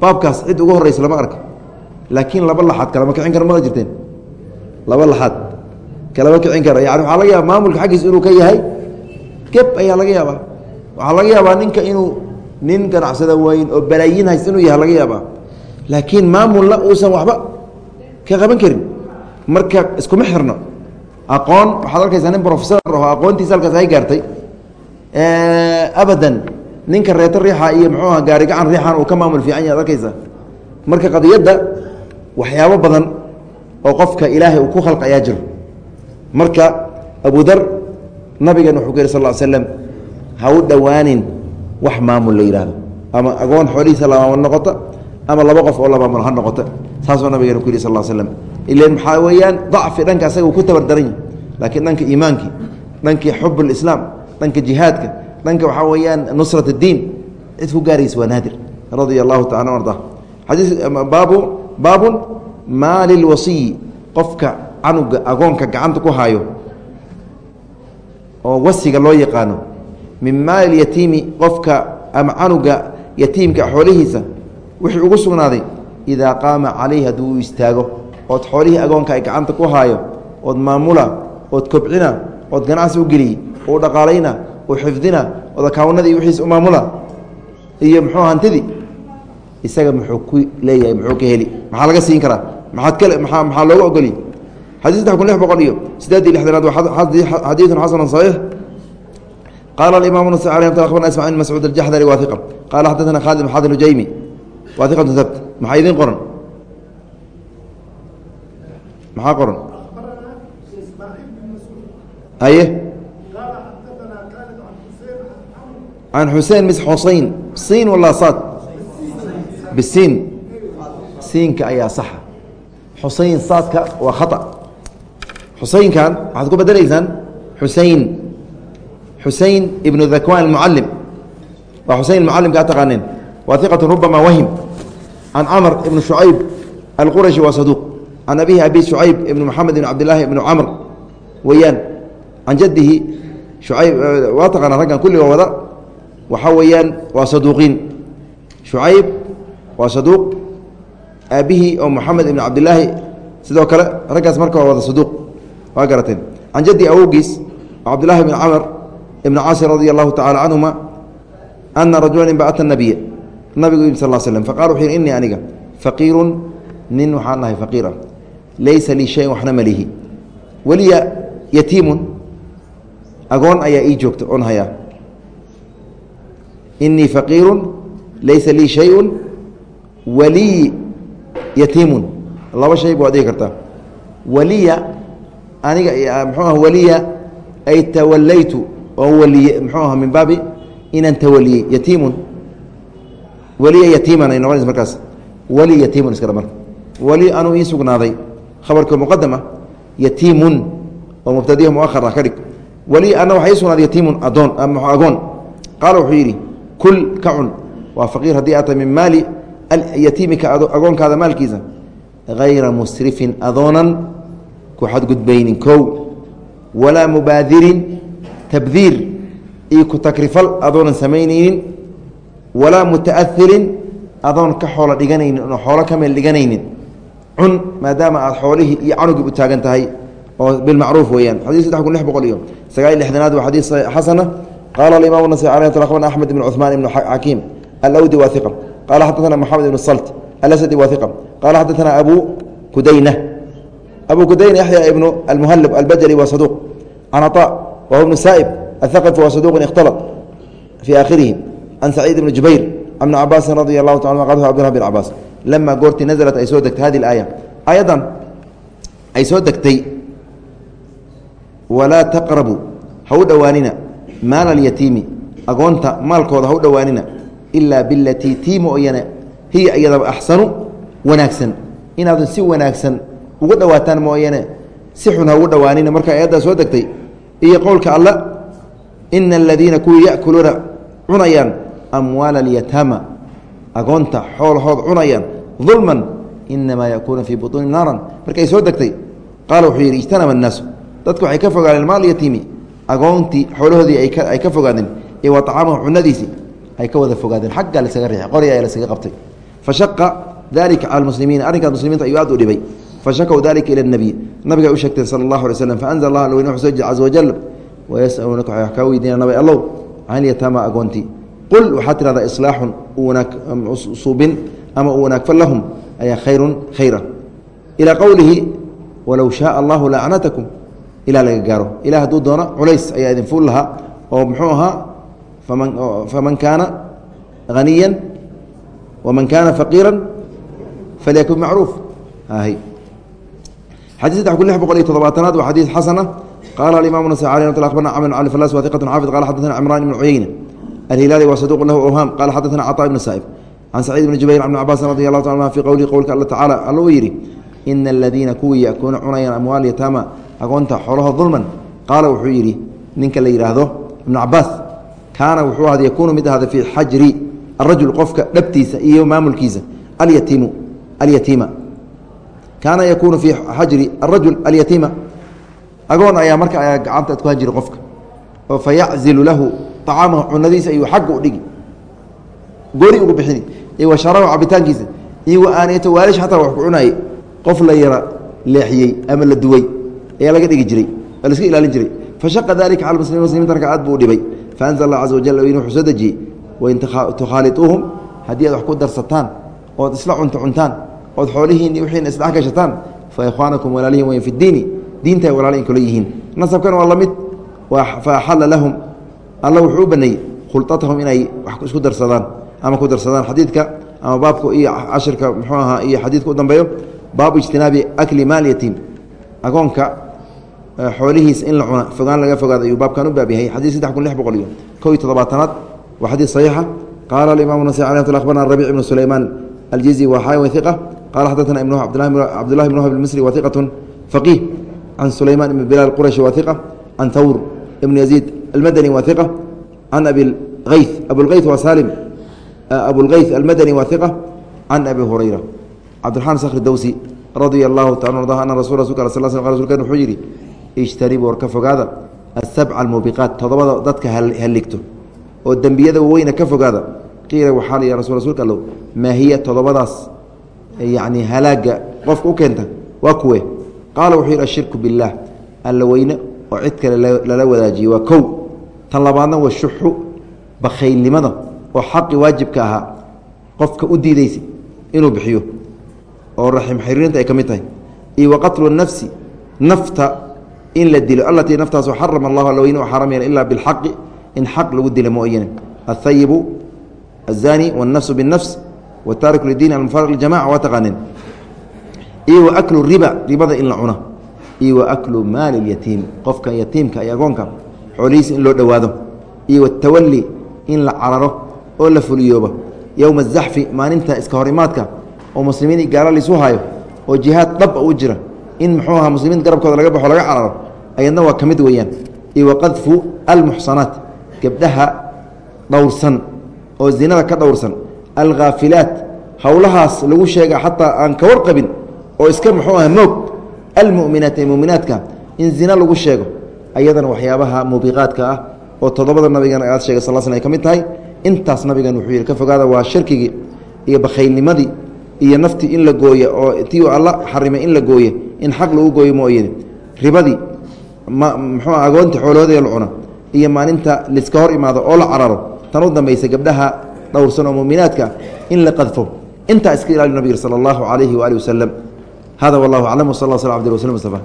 Speaker 1: baabkaas cid ugu horreysa lama arko laakiin laba laxaad kalama kicin kara mada jirteen laba laxaad kalama kicin kara yani waxaa laga yaaba maamulka xaggiisa inuu ka yahay geb ayaa laga yaabaa waxaa laga yaabaa ninka inuu nin ganacsada weyn oo balaayiin hayst inuu yahay laga yaabaa laakiin maamulna uusan waxba ka qaban karin. Marka iskuma xirno. Aqoon waxaad arkaysaa nin professor oo aqoontiisa halkaas ay gaartay. Abadan ninka reeto riixa iyo muxuu aha gaari gacan riixan uu ka maamul fiican yahay ad arkaysa marka qadiyadda waxyaabo badan oo qofka ilaahay uu ku khalq ayaa jiro marka abu dar nabigan wuxuu ku yihi sal slam ha u dhowaanin wax maamul la yidhaahdo. Ama agoon xoolihiisa lamaamul noqota ama laba qof oo lamaamul ha noqota saasuu nabigeena ku yihi sal slam ilan maxaa weeyaan dacfi dhanka asaga uu ku tabardaran yahy laakiin dhanka iimaankii dhankii xub lislaam dhanka jihaadka dhanka waxaa weeyaan nusrat اdiin cid ku gaaraysa waa naadir. Radia allahu taala arda baabu baabun maa lilwasiyi qofka canuga agoonka gacanta ku haayo oo wasiga loo yaqaano min maali yatiimi qofka ama canuga yatiimka xoolihiisa wixii ugu sugnaaday idaa qaama calayhi hadduu u istaago ood xoolihii agoonka ay gacanta ku haayo ood maamula ood kobcina ood ganacsi u geliyey oo dhaqaalayna oo xifdina ood akaawnadii wiiis u maamula iyo muxuu hantidii? Isaga muxuu ku leeyahay muxuu ka heli. Maxaa laga siin karaa? Maaad maxaa looga ogoliy xadii saddex kun lix boqol iyo sideed iyo lixdanaad waa xadiidun xasanu صaxiix qaala aimam nas abarna ismail bn mascuud aljaxdari waa iqa qaala xadaثana khalid bn ujaymi waa iqatu habt maxaa idiin qoran? Maxaa qoran? Aye. Can xusein mis xusayn siin walaa saad. Bisiin. Siinka ayaa saxa. Xusein saadka waa khata. Xuseynkan waxaad ku bedelaysaan xusein xusein ibnu dakwan almucalim waa xusein mucalimka a taqaaneen. Waa iqatu rubama wahim can camr ibn shucayb alqurashi waa saduuq can abihi abi shucayb ibn moxamed ibn cabdillaahi ibnu camr weeyaan can jadihi shucayb waa taqaanaa raggan kulliga wada waxaa weeyaan waa saduuqiin shucayb waa saduuq aabihii oo moxamed ibn cabdilaahi sidoo kale raggaas marka waa wada saduuq waa garateen can jaddi awowgiis oo cabdillahi bn camr ibn caasi radia allahu tacala canhuma ana rajulan inbaata nabiya nabigu yimi sal slm faqala wuxuu yhi innii aniga faqiirun nin waxaan nahay faqiir ah laysa lii shayin waxna malihi weliya yatiimun agoon ayaa ii joogta oon hayaa. Inii faqiirun laysa lii shayun walii yatiimun. Laba shay bu ad kartaa. Waliya aniga mxuu ah waliya ay tawalaytu oo waliye mxuu aha min baabi inaan tawaliyey yatiimun waliya yatiiman ay noqonaysa markaas. Wali yatiimun iska marka wali anuu ii sugnaaday khabarka muqadam ah yatiimun oo mubtadiha muahar ah ka dhig. Wali ana waxa ii sugnaaday yatiimun adoon agoon. Qaala wuxuu yidhi kul ka cun waa faqiir haddii aata min maali yatiimika agoonkaada maalkiisa hayra musrifin adoonan ku xadgudbaynin kow walaa mubaadirin tabdiir iyo ku takrifal adoonan samaynaynin walaa mutaahirin adoon ka xoolo dhiganaynin oo xoolo ka meel dhiganaynin cun maadaama aad xoolihii iyo canugii u taagan tahay oo bilmacruuf weeyaan xadii saddex kun lix boqol iyo sagaal iyo lixdanaad waa xadiis xasana qaala alimaam nasai aleh taqbana axmed ibn cuثmaan ibn xakiim alawdi waa iqa qala xadaثna moxamed ibn salt alasdi waa iqa qala xadaثna abu kudayna abu kudayna yaxya ibnu almuhalib albajli waa saduq can caطa wahu ibnu saa'ib athaqafi waa saduq اkhtalط fii akhirihi can saciid ibni jubayr ibni cabaasin radi taala qadhu abdullah bin cabaas lama goortii naزlat ay soo degtay hadi اaaya aayaddan ay soo degtay walaa taqrabu ha u dhowaanina maala alyatiimi agoonta maalkooda ha u dhowaanina ilaa bilatii tii mooyane hiya iyadaba axsanu wanaagsan inaadu si wanaagsan ugu dhowaataan mooyane si xun ha ugu dhowaanina marka ayaddaa soo degtay iyo qowlka alla ina aladiina kuwii yakuluuna cunayaan amwaala alyataama agoonta xoolahood cunayaan dulman inamaa yakuuna fii butuunihim naaran markay soo degtay qaala wuxuu yidhi ijtanaba annaasu dadku waxay ka fogaadeen maal yatiimi agoontii xoolahoodii ay ka fogaadeen iyo wa acaamahu cunadiisii ay ka wada fogaadeen xaggaa lasaga riixay qori ayaa lasaga qabtay fashaqa dalika cala almuslimiina arrinkaas muslimiinta ayuu aad u dhibay fashakw dalika ilى الnabiy nabiga u sheegteen salى اllah alay slm faanzl allah alweyne wuxuu soo jiri caza wajal wayasaluunaka waxay kaa weydiinaya nabi allow can yataama agoontii qul waxaad tirahdaa islaaxun suubin ama u wanaagfan lahum ayaa khayrun khayra ilaa qowlihi walow shaaa allahu lacnatakum ilaa laga gaaro ilah hadduu doono culays ayaa idin fuul lahaa oo muxuu ahaa faman kaana haniya waman kaana faqiira falyakun macruuf xadii saddex kun lix boqol iyo todobaatanaad waa xadiis xasana qaala alimaam nas abarna camr cali falas wa iqat xaafid qala xadana cimraan ibn cuyeyne alhilaali wa saduq lahu awhaam qala xadaana caطa ibn saa'ib can saciid bni jubayr can cabaasin radi allahu ta anuma fi qowlihi qowlka alla tacaala alla uu yidhi ina aladiina kuwii yakuuna cunayaan amwaal yataama agoonta xoolaho dulman qaala wuxuu yidhi ninka la yidhaahdo ibnu cabaas kaana wuxuu ahad yakuunu mid ahada fii xajri arajul qofka dhabtiisa iyo maamulkiisa alyatiimu alyatiima kaana yakuunu fii xajri arajul alyatiima agoon ayaa marka ayaa gacanta ku hajiri qofka oo fa yaczilu lahu acaamahu cunadiisa ayuu xagga u dhigi. Goori ugu bixini iyo wa sharahu cabitaankiisa iyo wa aaneeto waalish xataa wax ku cunaayey qof la yara leexiyey ama la duway ayaa laga dhigi jiray oo laska ilaalin jiray. Fashaqa dalika cala muslimiin muslimiinta marka aad buu dhibay. Faanzl allah caza wajal in wuxuu soo dejiyey wain tukhaaliuuhum haddii aad wax ku darsataan ood isla cunto cuntaan ood xoolihiini wixiina isdhex gashataan fa ikhwaanakum walaalihin wayn fi diini diinta ay walaalihin kula yihiin. Nasabkan waa la mid fa axalla lahum alla wuxuu u baneeyey khulطatahum inay wax isku darsadaan ama ku darsadaan xadiidka ama baabka iyo cashirka muxuu ahaa iyo xadiidka u dambeeyo. Baabu ijtinaabi akli maal yatiim agoonka xoolihiisa in la cuna fogaan laga fogaado ayuu baabkan u baab yahay. Xadid saddex kun lix boqol iyo kow iyo toddobaatanaad waa xadiid saxiixa. Qaala alimaam nasai alي mt abarna rabic ibnu sulaymaan aljizi wa xaawi iqa qala xadana cabdullahi bn whb misri wa iqat faqiih. Can sulaymaan ibn bilaal qurashi wa iqa can thawr ibn yaziid almadani wa iqa can abiayth abuleyth wa salim abulgeyth almadani wa iqa can abi hurayra cabdiraxmaan skri dowsi radia allahu taala arda ana rasul rasulka sl sl rsulkan wuxuu yidhi ijtanibu war ka fogaada asabca almuubiqaat toddobada dadka halligto oo dembiyada waweyna ka fogaada qiila waxaa ya rasul rsulka allow maa hiya toddobadaas yacni halaaga qofka u keenta waa kuwe qaala wuxuu yidhi ashirku billaah alla weyne oo cid kale lala wadaajiye waa kow tan labaadna waa shuxu bakhaylnimada oo xaqi waajibka ahaa qofka u diidaysa inuu bixiyo oo raxim xiriirinta ay ka mid tahay iyo wa qatlu nafsi nafta in la dilo allatii naftaasoo xarama allahu alla weyne oo xaram yeela ilaa bilxaqi in xaq lagu dila mooyane ahayibu الزاني والنفس بالنفس والتارك للدين المفارق للجماعة waa taqaanin iyo وأكل الربا ribada in la cuno iyo وأكل maal اليتيم qofka yatiimka iyo agoonka coliis in loo dhawaado iyo watawali in la cararo oo la fuliyoobo. Yowma azaxfi maalinta iska horimaadka oo muslimiin gaala laysu haayo oo jihaad dhaba u jira in muxuu ahaa muslimiin garabkooda laga baxo laga cararo ayadna waa ka mid weeyaan. Iyo waqadfu almuxsanaat gabdhaha dhowrsan oo zinada ka dhowrsan. Alghaafilaat howlahaas lagu sheega xataa aan ka warqabin oo iska muxuu aha moog. Almu'minaat ee mu'minaadka in zina lagu sheego ayadana waxyaabaha mubiqaadka ah oo toddobada nabigan aad sheegay sal sl ay ka mid tahay intaas nabigan wuxuu yidhi ka fogaada waa shirkigii iyo bakhaylnimadii iyo naftii in la gooye oo tii alla xarimay in la gooye in xaq lagu gooyo mooyane ribadii ma muxuu agoonta xoolahooda la cuna iyo maalinta liska hor imaado oo la cararo tan u dambaysa gabdhaha dhowrsan oo muminaadka in la qadfo. Intaa iska ilaali nabig sala allahu calayhi waali wasalam hada wallahu aclam wsal ll sl abdi waslm mustafa